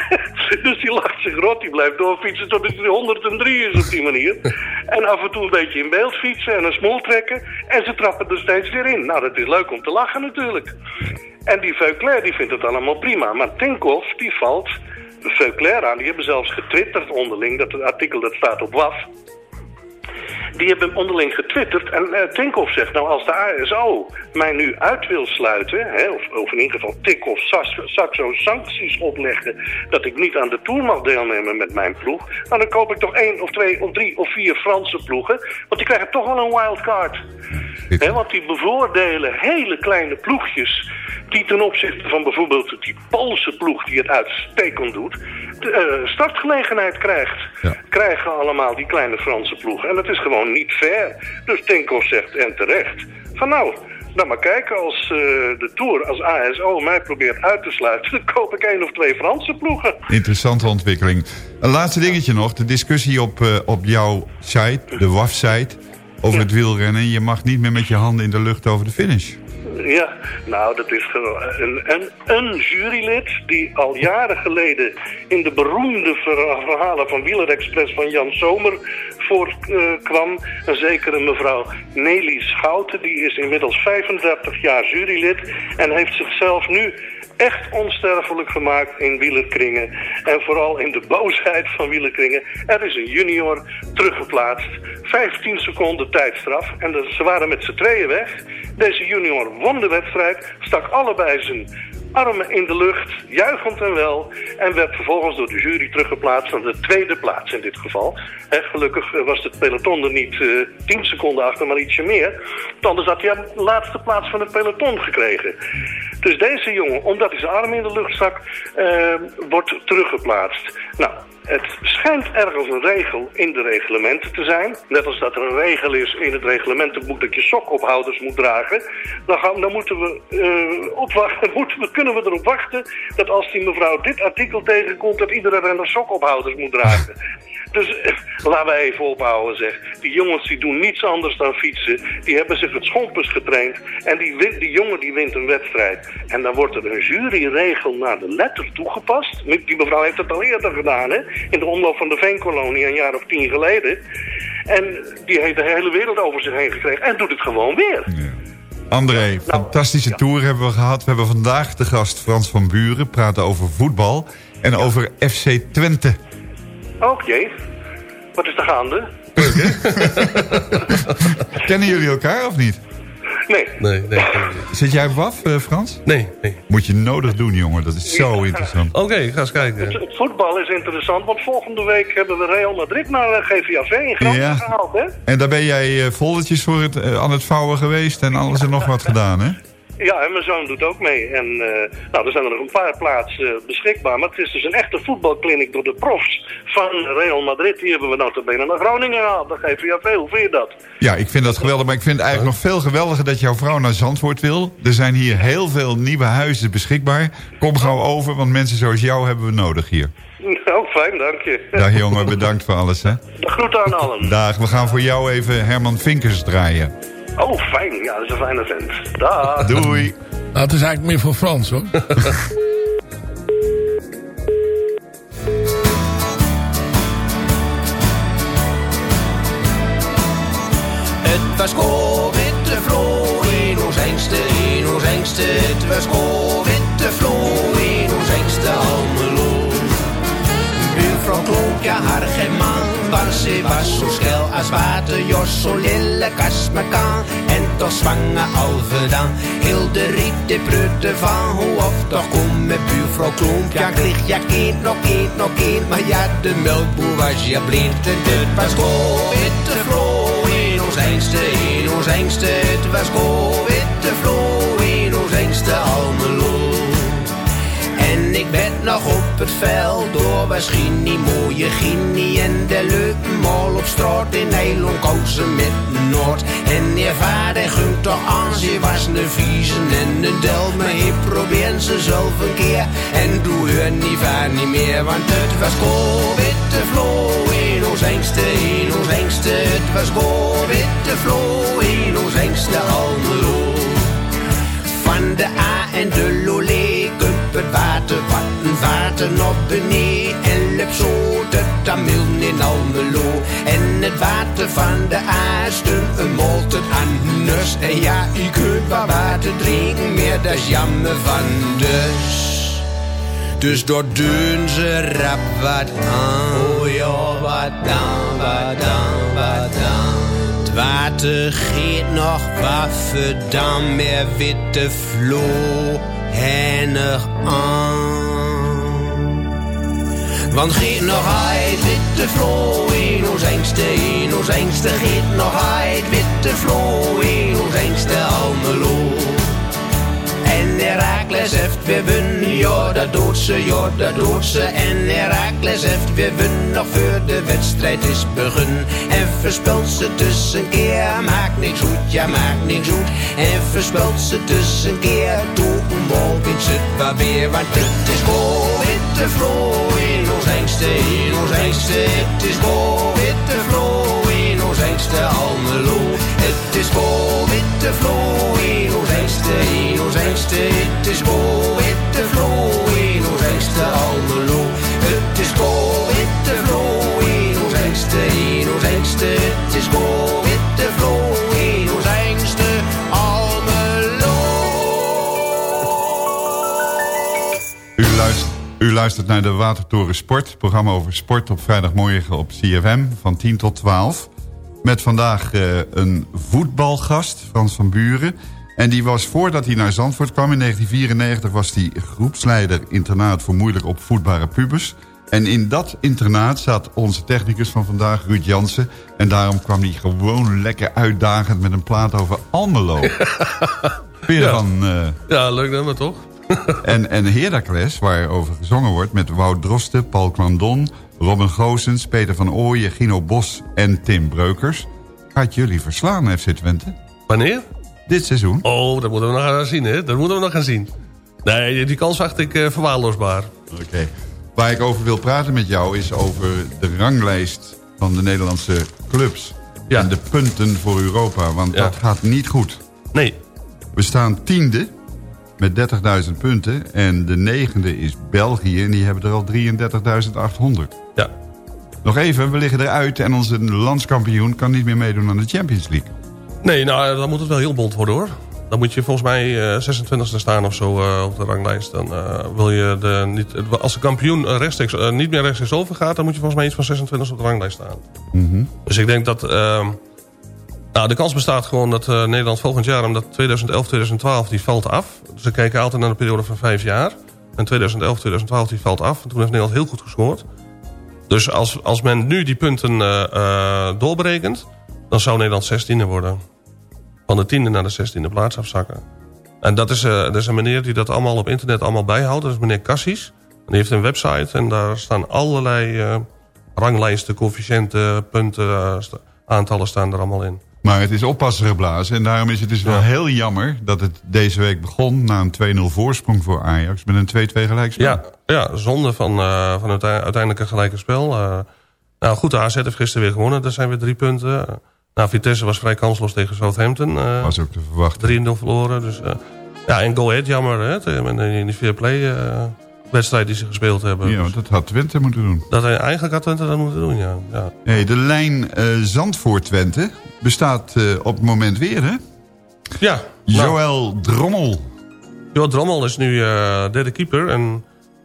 <laughs> dus die lacht zich rot, die blijft doorfietsen tot hij 103 is op die manier. en af en toe een beetje in beeld fietsen en een smol trekken. En ze trappen er steeds weer in. Nou, dat is leuk om te lachen natuurlijk. En die Veuclair, die vindt het allemaal prima. Maar Tinkoff, die valt Veuclair aan. Die hebben zelfs getwitterd onderling, dat artikel dat staat op WAF die hebben onderling getwitterd. En uh, Tinkoff zegt, nou als de ASO mij nu uit wil sluiten... Hè, of, of in ieder geval Tinkoff zou zo sancties opleggen... dat ik niet aan de Tour mag deelnemen met mijn ploeg... Nou, dan koop ik toch één of twee of drie of vier Franse ploegen. Want die krijgen toch wel een wildcard. Hè, want die bevoordelen hele kleine ploegjes die ten opzichte van bijvoorbeeld die Poolse ploeg die het uitstekend doet, uh, startgelegenheid krijgt. Krijgen allemaal die kleine Franse ploegen. En dat is gewoon niet fair. Dus Tinkoff zegt, en terecht, van nou, dan maar kijken, als uh, de Tour, als ASO mij probeert uit te sluiten... dan koop ik één of twee Franse ploegen. Interessante ontwikkeling. Een laatste dingetje nog, de discussie op, uh, op jouw site, de WAF-site... over het wielrennen. Je mag niet meer met je handen in de lucht over de finish. Ja, nou, dat is een, een, een jurylid die al jaren geleden in de beroemde verhalen van Wieler Express van Jan Zomer voorkwam. Een zekere mevrouw Nelly Schouten, die is inmiddels 35 jaar jurylid en heeft zichzelf nu echt onsterfelijk gemaakt in wielerkringen. En vooral in de boosheid van wielerkringen. Er is een junior teruggeplaatst. 15 seconden tijdstraf. En ze waren met z'n tweeën weg. Deze junior won de wedstrijd. Stak allebei zijn armen in de lucht, juichend en wel. En werd vervolgens door de jury teruggeplaatst naar de tweede plaats in dit geval. gelukkig eh, was het peloton er niet uh, 10 seconden achter, maar ietsje meer. Anders had hij de laatste plaats van het peloton gekregen. Dus deze jongen, omdat hij zijn armen in de lucht stak, uh, wordt teruggeplaatst. Nou, het schijnt ergens een regel in de reglementen te zijn. Net als dat er een regel is in het reglementenboek dat je sokophouders moet dragen. Dan, gaan, dan moeten we, uh, opwachten, <laughs> moeten we, kunnen we erop wachten dat als die mevrouw dit artikel tegenkomt... dat iedere renner sokophouders moet dragen. <laughs> Dus eh, laten we even ophouden zeg. Die jongens die doen niets anders dan fietsen. Die hebben zich het schompers getraind. En die, win, die jongen die wint een wedstrijd. En dan wordt er een juryregel naar de letter toegepast. Die mevrouw heeft het al eerder gedaan hè. In de omloop van de Veenkolonie een jaar of tien geleden. En die heeft de hele wereld over zich heen gekregen. En doet het gewoon weer. Ja. André, nou, fantastische tour hebben we gehad. We hebben vandaag de gast Frans van Buren. Praten over voetbal. En over FC Twente. Oké. Wat is er gaande? <laughs> Kennen jullie elkaar of niet? Nee. nee, nee, Zit jij op WAF, uh, Frans? Nee, nee. Moet je nodig doen, jongen. Dat is zo interessant. Oké, okay, ga eens kijken. Het, voetbal is interessant, want volgende week hebben we Real Madrid naar uh, GVAV in Groningen ja. gehaald, hè? En daar ben jij uh, foldertjes voor het, aan het vouwen geweest en alles en nog wat gedaan, hè? Ja, en mijn zoon doet ook mee. En uh, nou, er zijn er nog een paar plaatsen beschikbaar. Maar het is dus een echte voetbalkliniek door de profs van Real Madrid. Die hebben we nou te benen naar Groningen gehaald. Dan geef je veel. Hoe vind je dat? Ja, ik vind dat geweldig. Maar ik vind het eigenlijk nog veel geweldiger dat jouw vrouw naar Zandvoort wil. Er zijn hier heel veel nieuwe huizen beschikbaar. Kom gauw over, want mensen zoals jou hebben we nodig hier. <laughs> Nou, fijn, dank je. Dag jongen, bedankt voor alles. Hè. De groeten aan allen. Dag, we gaan voor jou even Herman Vinkers draaien. Oh, fijn. Ja, dat is een fijne vent. Dag. Doei. Nou, het is eigenlijk meer voor Frans, hoor. <laughs> Het was witte vlo in ons engste, in ons engste. Het was witte vlo in ons engste Almelo. Buurvrouw klonk, ja, haar ze was zo schel als water, Jos zo lille kast me kan. En toch zwanger al gedaan. Heel de riet de prutte van hoe of toch kom met buurvrouw Klomp. Ja, klicht, ja, kind, nog kind, nog kind. Maar ja, de melkboer was ja blind. En het was witte vrouw in ons engste, in ons engste. Het was witte vrouw in ons engste Almelo. Nog op het veld door die mooie Ginny en de leuke mol op straat in Nederland kozen met Noord. En je vader gunt toch aan, ze was een viezen en een del, maar ik probeer ze zelf een keer. En doe hun niet vaar niet meer, want het was witte vlo in ons engste, in ons engste. Het was goor, witte vlo, in ons engste Almelo. Van de A en de Lolé, water op beneden. En lep zo de Tamiln in Almelo. En het water van de Aasten, een molt het anders. En ja, ik kunt wat water drinken, meer dat is jammer van dus. Dus door doen ze rap wat aan. Oh ja, wat dan, wat dan, wat dan. Het water geeft nog waffen, dan meer witte vlo, hennig aan. Want geet nog uit, witte vlo, in ons engste, in ons engste. Geet nog uit, witte vlo, in ons engste Almelo. En Herakles heeft weer wun, ja dat doet ze, ja dat doet ze. En Herakles heeft weer wun, nog voor de wedstrijd is begun. En verspelt ze tussenkeer, maakt niks goed, ja maakt niks goed. En verspelt ze tussenkeer, toe een bal wint het maar weer. Want het is goal, witte vlo, in ons engste, in ons engste. Het is goal, witte vlo, in ons engste Almelo. Het is goal, witte vlo, in ons engste, in ons engste. Het is goal, witte vlo, in ons engste Almelo. Het is goal, witte vlo, in ons engste, in ons engste. U luistert naar de Watertoren Sport. Programma over sport op vrijdagmorgen op CFM van 10 tot 12. Met vandaag eh, een voetbalgast, Frans van Buren. En die was voordat hij naar Zandvoort kwam in 1994... was hij groepsleider internaat voor moeilijk opvoedbare pubers. En in dat internaat zat onze technicus van vandaag, Ruud Jansen. En daarom kwam hij gewoon lekker uitdagend met een plaat over Almelo. <laughs> Ja. van... eh, Ja, leuk nummer toch? <laughs> en, en Heracles, waarover gezongen wordt... met Wout Drosten, Paul Clandon, Robin Goosens... Peter van Ooyen, Gino Bos en Tim Breukers... gaat jullie verslaan, FC Twente. Wanneer? Dit seizoen. Oh, dat moeten we nog gaan zien, hè? Dat moeten we nog gaan zien. Nee, die kans acht ik eh, verwaarloosbaar. Oké. Waar ik over wil praten met jou is over de ranglijst van de Nederlandse clubs. En de punten voor Europa, want dat gaat niet goed. Nee. We staan tiende met 30.000 punten. En de negende is België en die hebben er al 33.800. Ja. Nog even, we liggen eruit en onze landskampioen kan niet meer meedoen aan de Champions League. Nee, nou, dan moet het wel heel bond worden, hoor. Dan moet je volgens mij eh 26e staan of zo eh, op de ranglijst. Dan eh, wil je de, niet, als de kampioen eh, rechtstreeks, eh, niet meer rechtstreeks overgaat... dan moet je volgens mij iets van 26 op de ranglijst staan. Mhm. Dus ik denk dat... nou, de kans bestaat gewoon dat eh, Nederland volgend jaar... omdat 2011, 2012, die valt af. Ze kijken altijd naar een periode van vijf jaar. En 2011, 2012, die valt af. En toen heeft Nederland heel goed gescoord. Dus als, als men nu die punten eh, eh, doorberekent... dan zou Nederland 16e worden. Van de tiende naar de 16e plaats afzakken. En dat is, dat is een meneer die dat allemaal op internet allemaal bijhoudt. Dat is meneer Cassis. En die heeft een website en daar staan allerlei ranglijsten, coëfficiënten, punten, aantallen staan er allemaal in. Maar het is oppassen geblazen. En daarom is het dus wel heel jammer dat het deze week begon... na een 2-0 voorsprong voor Ajax met een 2-2 gelijkspel. Ja, ja zonde van, eh, van het uiteindelijk een gelijke spel. Eh, nou goed, de AZ heeft gisteren weer gewonnen. Dat zijn weer drie punten. nou, Vitesse was vrij kansloos tegen Southampton. eh, was ook te verwachten. 3-0 verloren. Dus, ja, en Go Ahead, jammer hè, in die fair play wedstrijd die ze gespeeld hebben. Ja, dat had Twente moeten doen. Dat hij eigenlijk had Twente dat moeten doen, ja. ja. Hey, de lijn eh Zandvoort-Twente bestaat eh, op het moment weer, hè? Ja. Joël Drommel. Joël Drommel is nu eh, derde keeper. En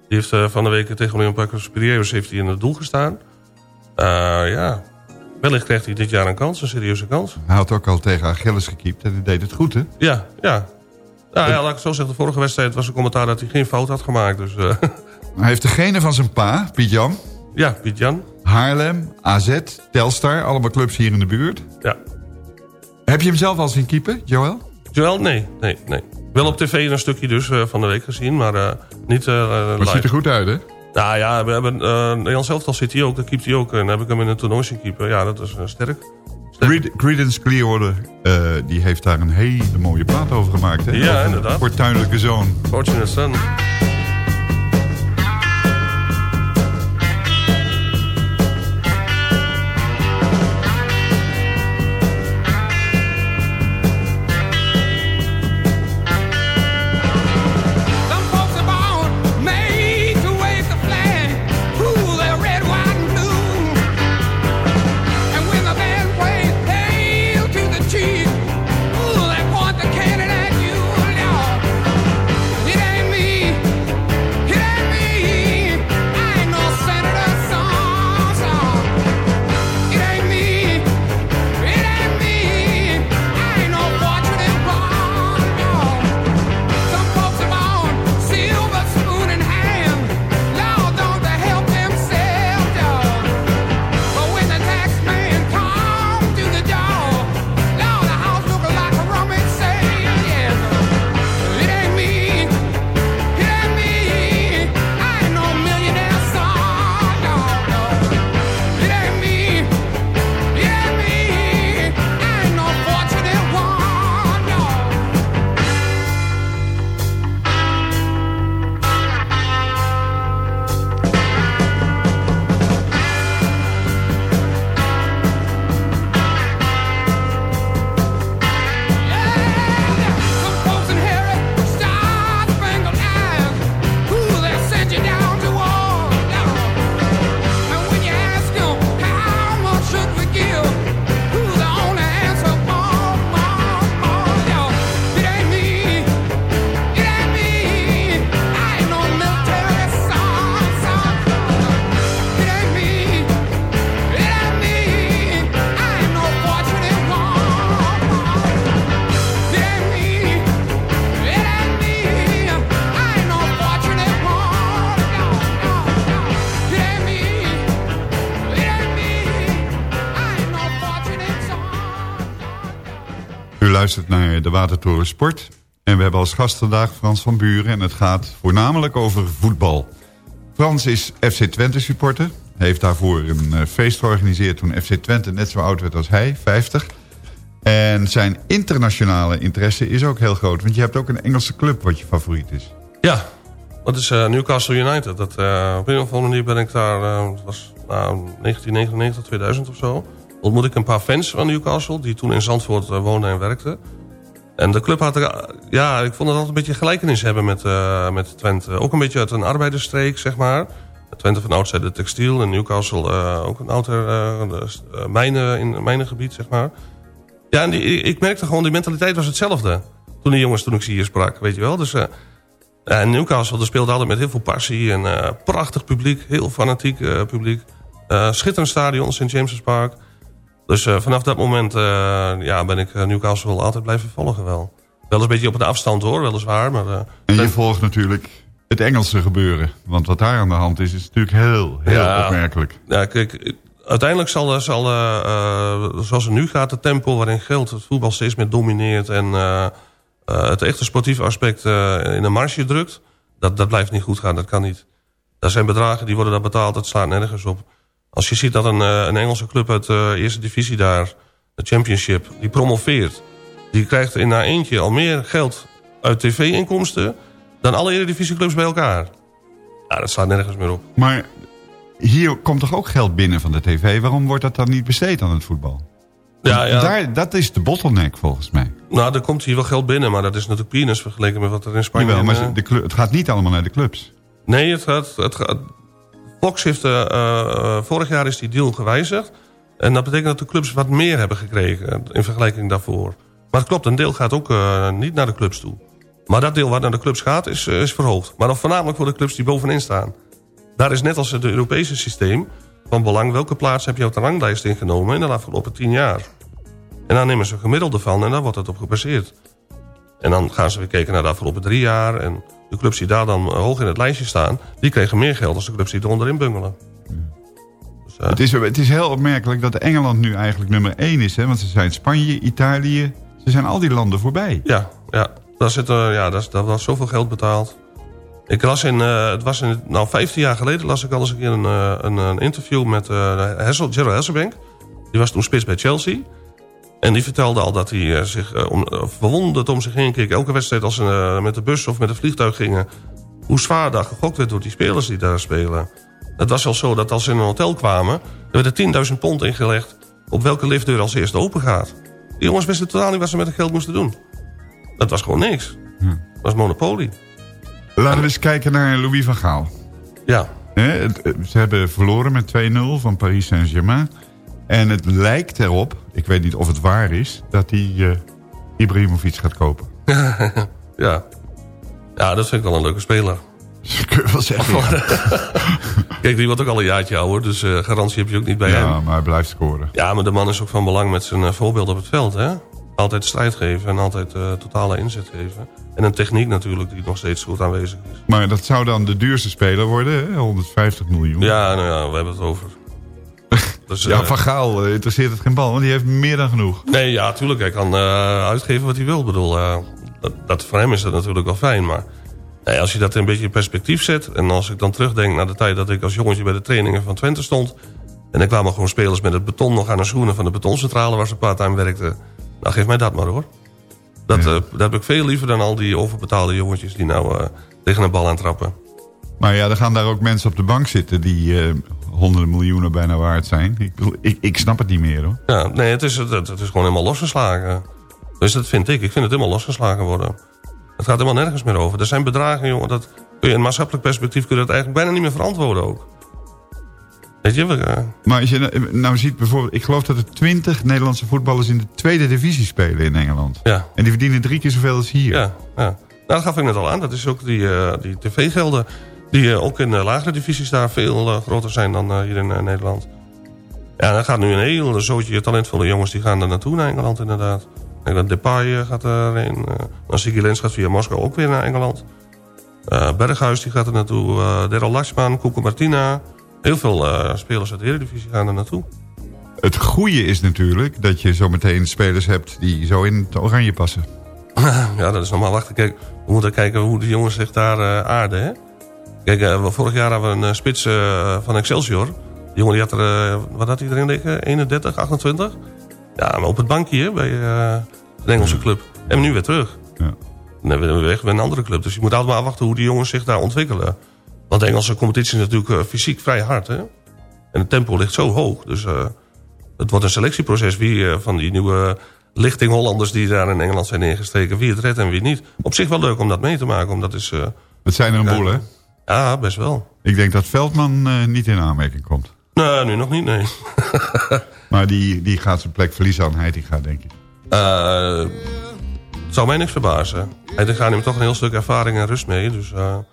die heeft van de week tegen Olympiakos Piraeus heeft hij in het doel gestaan. Ja, wellicht krijgt hij dit jaar een kans, een serieuze kans. Hij had ook al tegen Achilles gekiept en hij deed het goed, hè? Ja, ja. Nou ja, laat ik zo zeggen. De vorige wedstrijd was een commentaar dat hij geen fout had gemaakt. Dus, eh, <laughs> Hij heeft de genen van zijn pa, Piet Jan. ja, Piet Jan. Haarlem, AZ, Telstar, allemaal clubs hier in de buurt. Ja. Heb je hem zelf al zien keeper, Joël? Joël, nee, nee, nee. Wel op tv een stukje dus eh, van de week gezien, maar eh, niet eh Maar live. ziet er goed uit, hè? Nou ja, we hebben uh, Nederland zelf al zit hij ook, daar keept hij ook. En dan heb ik hem in een toernooi zien keeper. Ja, dat is sterk. Cred- Credence Clearwater, eh, die heeft daar een hele mooie plaat over gemaakt, hè? Ja, inderdaad. Fortuinlijke zoon. Fortunate son. Luistert naar de Watertoren Sport. En we hebben als gast vandaag Frans van Buren. En het gaat voornamelijk over voetbal. Frans is FC Twente supporter. Heeft daarvoor een uh, feest georganiseerd toen FC Twente net zo oud werd als hij, 50. En zijn internationale interesse is ook heel groot. Want je hebt ook een Engelse club wat je favoriet is. Ja, dat is uh, Newcastle United. Dat, uh, op een of andere manier ben ik daar, uh, was nou, 1999, 2000 of zo. Ontmoet ik een paar fans van Newcastle die toen in Zandvoort woonden en werkten. En de club had, ja, ik vond het altijd een beetje gelijkenis hebben met, met Twente. Ook een beetje uit een arbeidersstreek, zeg maar. Twente van oudsher de textiel en Newcastle ook een ouder mijnen, in mijnengebied, zeg maar. Ja, en ik merkte gewoon, die mentaliteit was hetzelfde. Toen die jongens, toen ik ze hier sprak, weet je wel. Dus uh, en Newcastle speelde altijd met heel veel passie. En uh, prachtig publiek, heel fanatiek uh, publiek. schitterend stadion, St. James's Park. Dus vanaf dat moment ja, ben ik Newcastle altijd blijven volgen wel. Wel eens een beetje op de afstand hoor, weliswaar. Maar, en je volgt natuurlijk het Engelse gebeuren. Want wat daar aan de hand is, is natuurlijk heel, heel ja, opmerkelijk. Ja, kijk, uiteindelijk zal, zal zoals het nu gaat, het tempo waarin geld het voetbal steeds meer domineert... en het echte sportief aspect in een marge drukt... Dat, dat blijft niet goed gaan, dat kan niet. Er zijn bedragen die worden daar betaald, dat slaat nergens op. Als je ziet dat een, uh, een Engelse club uit de eerste divisie daar... de championship, die promoveert... die krijgt in na eentje al meer geld uit tv-inkomsten... dan alle eredivisieclubs bij elkaar. Ja, dat slaat nergens meer op. Maar hier komt toch ook geld binnen van de tv? Waarom wordt dat dan niet besteed aan het voetbal? Ja, ja. Daar, dat is de bottleneck volgens mij. Nou, er komt hier wel geld binnen, maar dat is natuurlijk peanuts vergeleken met wat er in Spanje... Jawel, maar de het gaat niet allemaal naar de clubs. Nee, het gaat... Het gaat Fox heeft... Uh, vorig jaar is die deal gewijzigd. En dat betekent dat de clubs wat meer hebben gekregen in vergelijking daarvoor. Maar het klopt, een deel gaat ook uh, niet naar de clubs toe. Maar dat deel wat naar de clubs gaat, is, is verhoogd. Maar dan voornamelijk voor de clubs die bovenin staan. Daar is net als het Europese systeem van belang... welke plaats heb je op de ranglijst ingenomen in de afgelopen tien jaar. En dan nemen ze een gemiddelde van en dan wordt het op gebaseerd. En dan gaan ze weer kijken naar de afgelopen drie jaar. En de clubs die daar dan hoog in het lijstje staan... die kregen meer geld dan de clubs die er onderin bungelen. Dus, uh... het, is, het is heel opmerkelijk dat Engeland nu eigenlijk nummer één is. Hè? Want ze zijn Spanje, Italië... ze zijn al die landen voorbij. Ja, ja. Daar, zit, uh, ja daar, daar was zoveel geld betaald. Ik las in, uh, het was in, nou 15 jaar geleden las ik al eens een keer een, een, een interview met Hessel, Gerald Hesselbank. Die was toen spits bij Chelsea. En die vertelde al dat hij eh, zich uh, om, uh, verwonderd om zich heen keek. Elke wedstrijd als ze met de bus of met het vliegtuig gingen... hoe zwaar daar gegokt werd door die spelers die daar spelen. Het was al zo dat als ze in een hotel kwamen... er werd 10.000 pond ingelegd op welke liftdeur als eerste open gaat. Die jongens wisten totaal niet wat ze met het geld moesten doen. Dat was gewoon niks. Hm. Dat was monopolie. Laten we eens kijken naar Louis van Gaal. Ja. ze hebben verloren met 2-0 van Paris Saint-Germain... En het lijkt erop, ik weet niet of het waar is... dat hij uh, Ibrahimovic gaat kopen. <laughs> ja. ja, dat vind ik wel een leuke speler. Kun je wel zeggen, <laughs> Kijk, die wordt ook al een jaartje ouder, dus uh, garantie heb je ook niet bij ja, hem. Ja, maar hij blijft scoren. Ja, maar de man is ook van belang met zijn uh, voorbeeld op het veld, hè? Altijd strijd geven en altijd uh, totale inzet geven. En een techniek natuurlijk die nog steeds goed aanwezig is. Maar dat zou dan de duurste speler worden, hè? 150 miljoen. Ja, nou ja, we hebben het over. Dus, ja, Van Gaal uh, interesseert het geen bal, want die heeft meer dan genoeg. Nee, ja, tuurlijk. Hij kan uh, uitgeven wat hij wil. Ik bedoel, uh, dat, dat, voor hem is dat natuurlijk wel fijn. Maar nee, als je dat een beetje in perspectief zet... en als ik dan terugdenk naar de tijd dat ik als jongetje... bij de trainingen van Twente stond... en er kwamen gewoon spelers met het beton nog aan de schoenen... van de betoncentrale waar ze part-time werkten. Nou, geef mij dat maar hoor. Dat, ja. dat heb ik veel liever dan al die overbetaalde jongetjes... die nou tegen een bal aan trappen. Maar ja, er gaan daar ook mensen op de bank zitten... die honderden miljoenen bijna waard zijn. Ik, ik, ik snap het niet meer hoor. Ja, nee, het is, het, het is gewoon helemaal losgeslagen. Dus dat vind ik. Ik vind het helemaal losgeslagen worden. Het gaat helemaal nergens meer over. Er zijn bedragen, jongen, dat kun je in maatschappelijk perspectief kun je dat eigenlijk bijna niet meer verantwoorden ook. Weet je, we, uh... Maar als je nou ziet bijvoorbeeld, ik geloof dat er twintig Nederlandse voetballers in de tweede divisie spelen in Engeland. Ja. En die verdienen drie keer zoveel als hier. Ja, ja. Nou, dat gaf ik net al aan. Dat is ook die, uh, die tv-gelden. Die uh, ook in de lagere divisies daar veel uh, groter zijn dan hier in Nederland. Ja, dan gaat nu een hele zootje talentvolle jongens... die gaan er naartoe naar Engeland inderdaad. En Depay gaat erheen. Uh, Sigi Lens gaat via Moskou ook weer naar Engeland. Berghuis die gaat er naartoe. Uh, Daryl Lachman, Koeko Martina. Heel veel spelers uit de Eredivisie gaan er naartoe. Het goede is natuurlijk dat je zometeen spelers hebt die zo in het oranje passen. <laughs> ja, dat is normaal wachten. Kijk, we moeten kijken hoe de jongens zich daar aarden. Hè? Kijk, uh, vorig jaar hadden we een uh, spits van Excelsior. Die jongen die had er, wat had hij erin liggen? 31, 28? Ja, maar op het bankje bij de Engelse club. En nu weer terug. Ja. Dan hebben we weg bij een andere club. Dus je moet altijd maar afwachten hoe die jongens zich daar ontwikkelen. Want de Engelse competitie is natuurlijk fysiek vrij hard. Hè? En het tempo ligt zo hoog. Dus het wordt een selectieproces. Wie van die nieuwe lichting Hollanders die daar in Engeland zijn ingesteken. Wie het redt en wie niet. Op zich wel leuk om dat mee te maken. Omdat is, uh, het zijn er een boel, hè? Ja, best wel. Ik denk dat Veldman uh, niet in aanmerking komt. Nee, nu nog niet, nee. <laughs> maar die, die gaat zijn plek verliezen aan Heitinga, denk ik. Uh, het zou mij niks verbazen. Heitinga neemt toch een heel stuk ervaring en rust mee. Dus het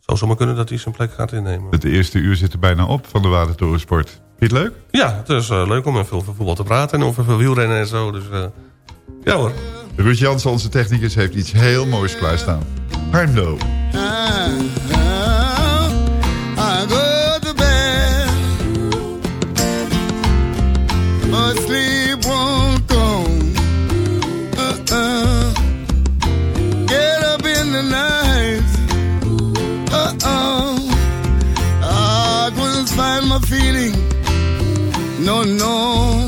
zou zomaar kunnen dat hij zijn plek gaat innemen. Het eerste uur zit er bijna op van de Watertorensport. Vind je het leuk? Ja, het is leuk om met veel voetbal te praten en over veel wielrennen en zo. Dus ja hoor. Ruud Jansen, onze technicus, heeft iets heel moois klaarstaan. Harmdo. I no, no.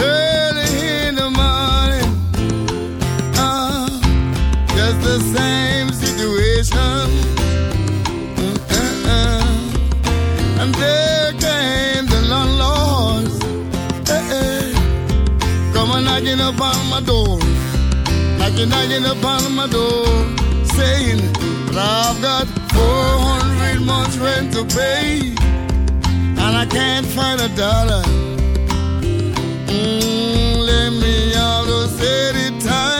Early in the morning, uh, just the same situation. Uh, uh, and there came the landlords, come knocking upon my door, knocking, knocking upon my door, saying, but I've got 400 months rent to pay and I can't find a dollar. Mm, let me out of city time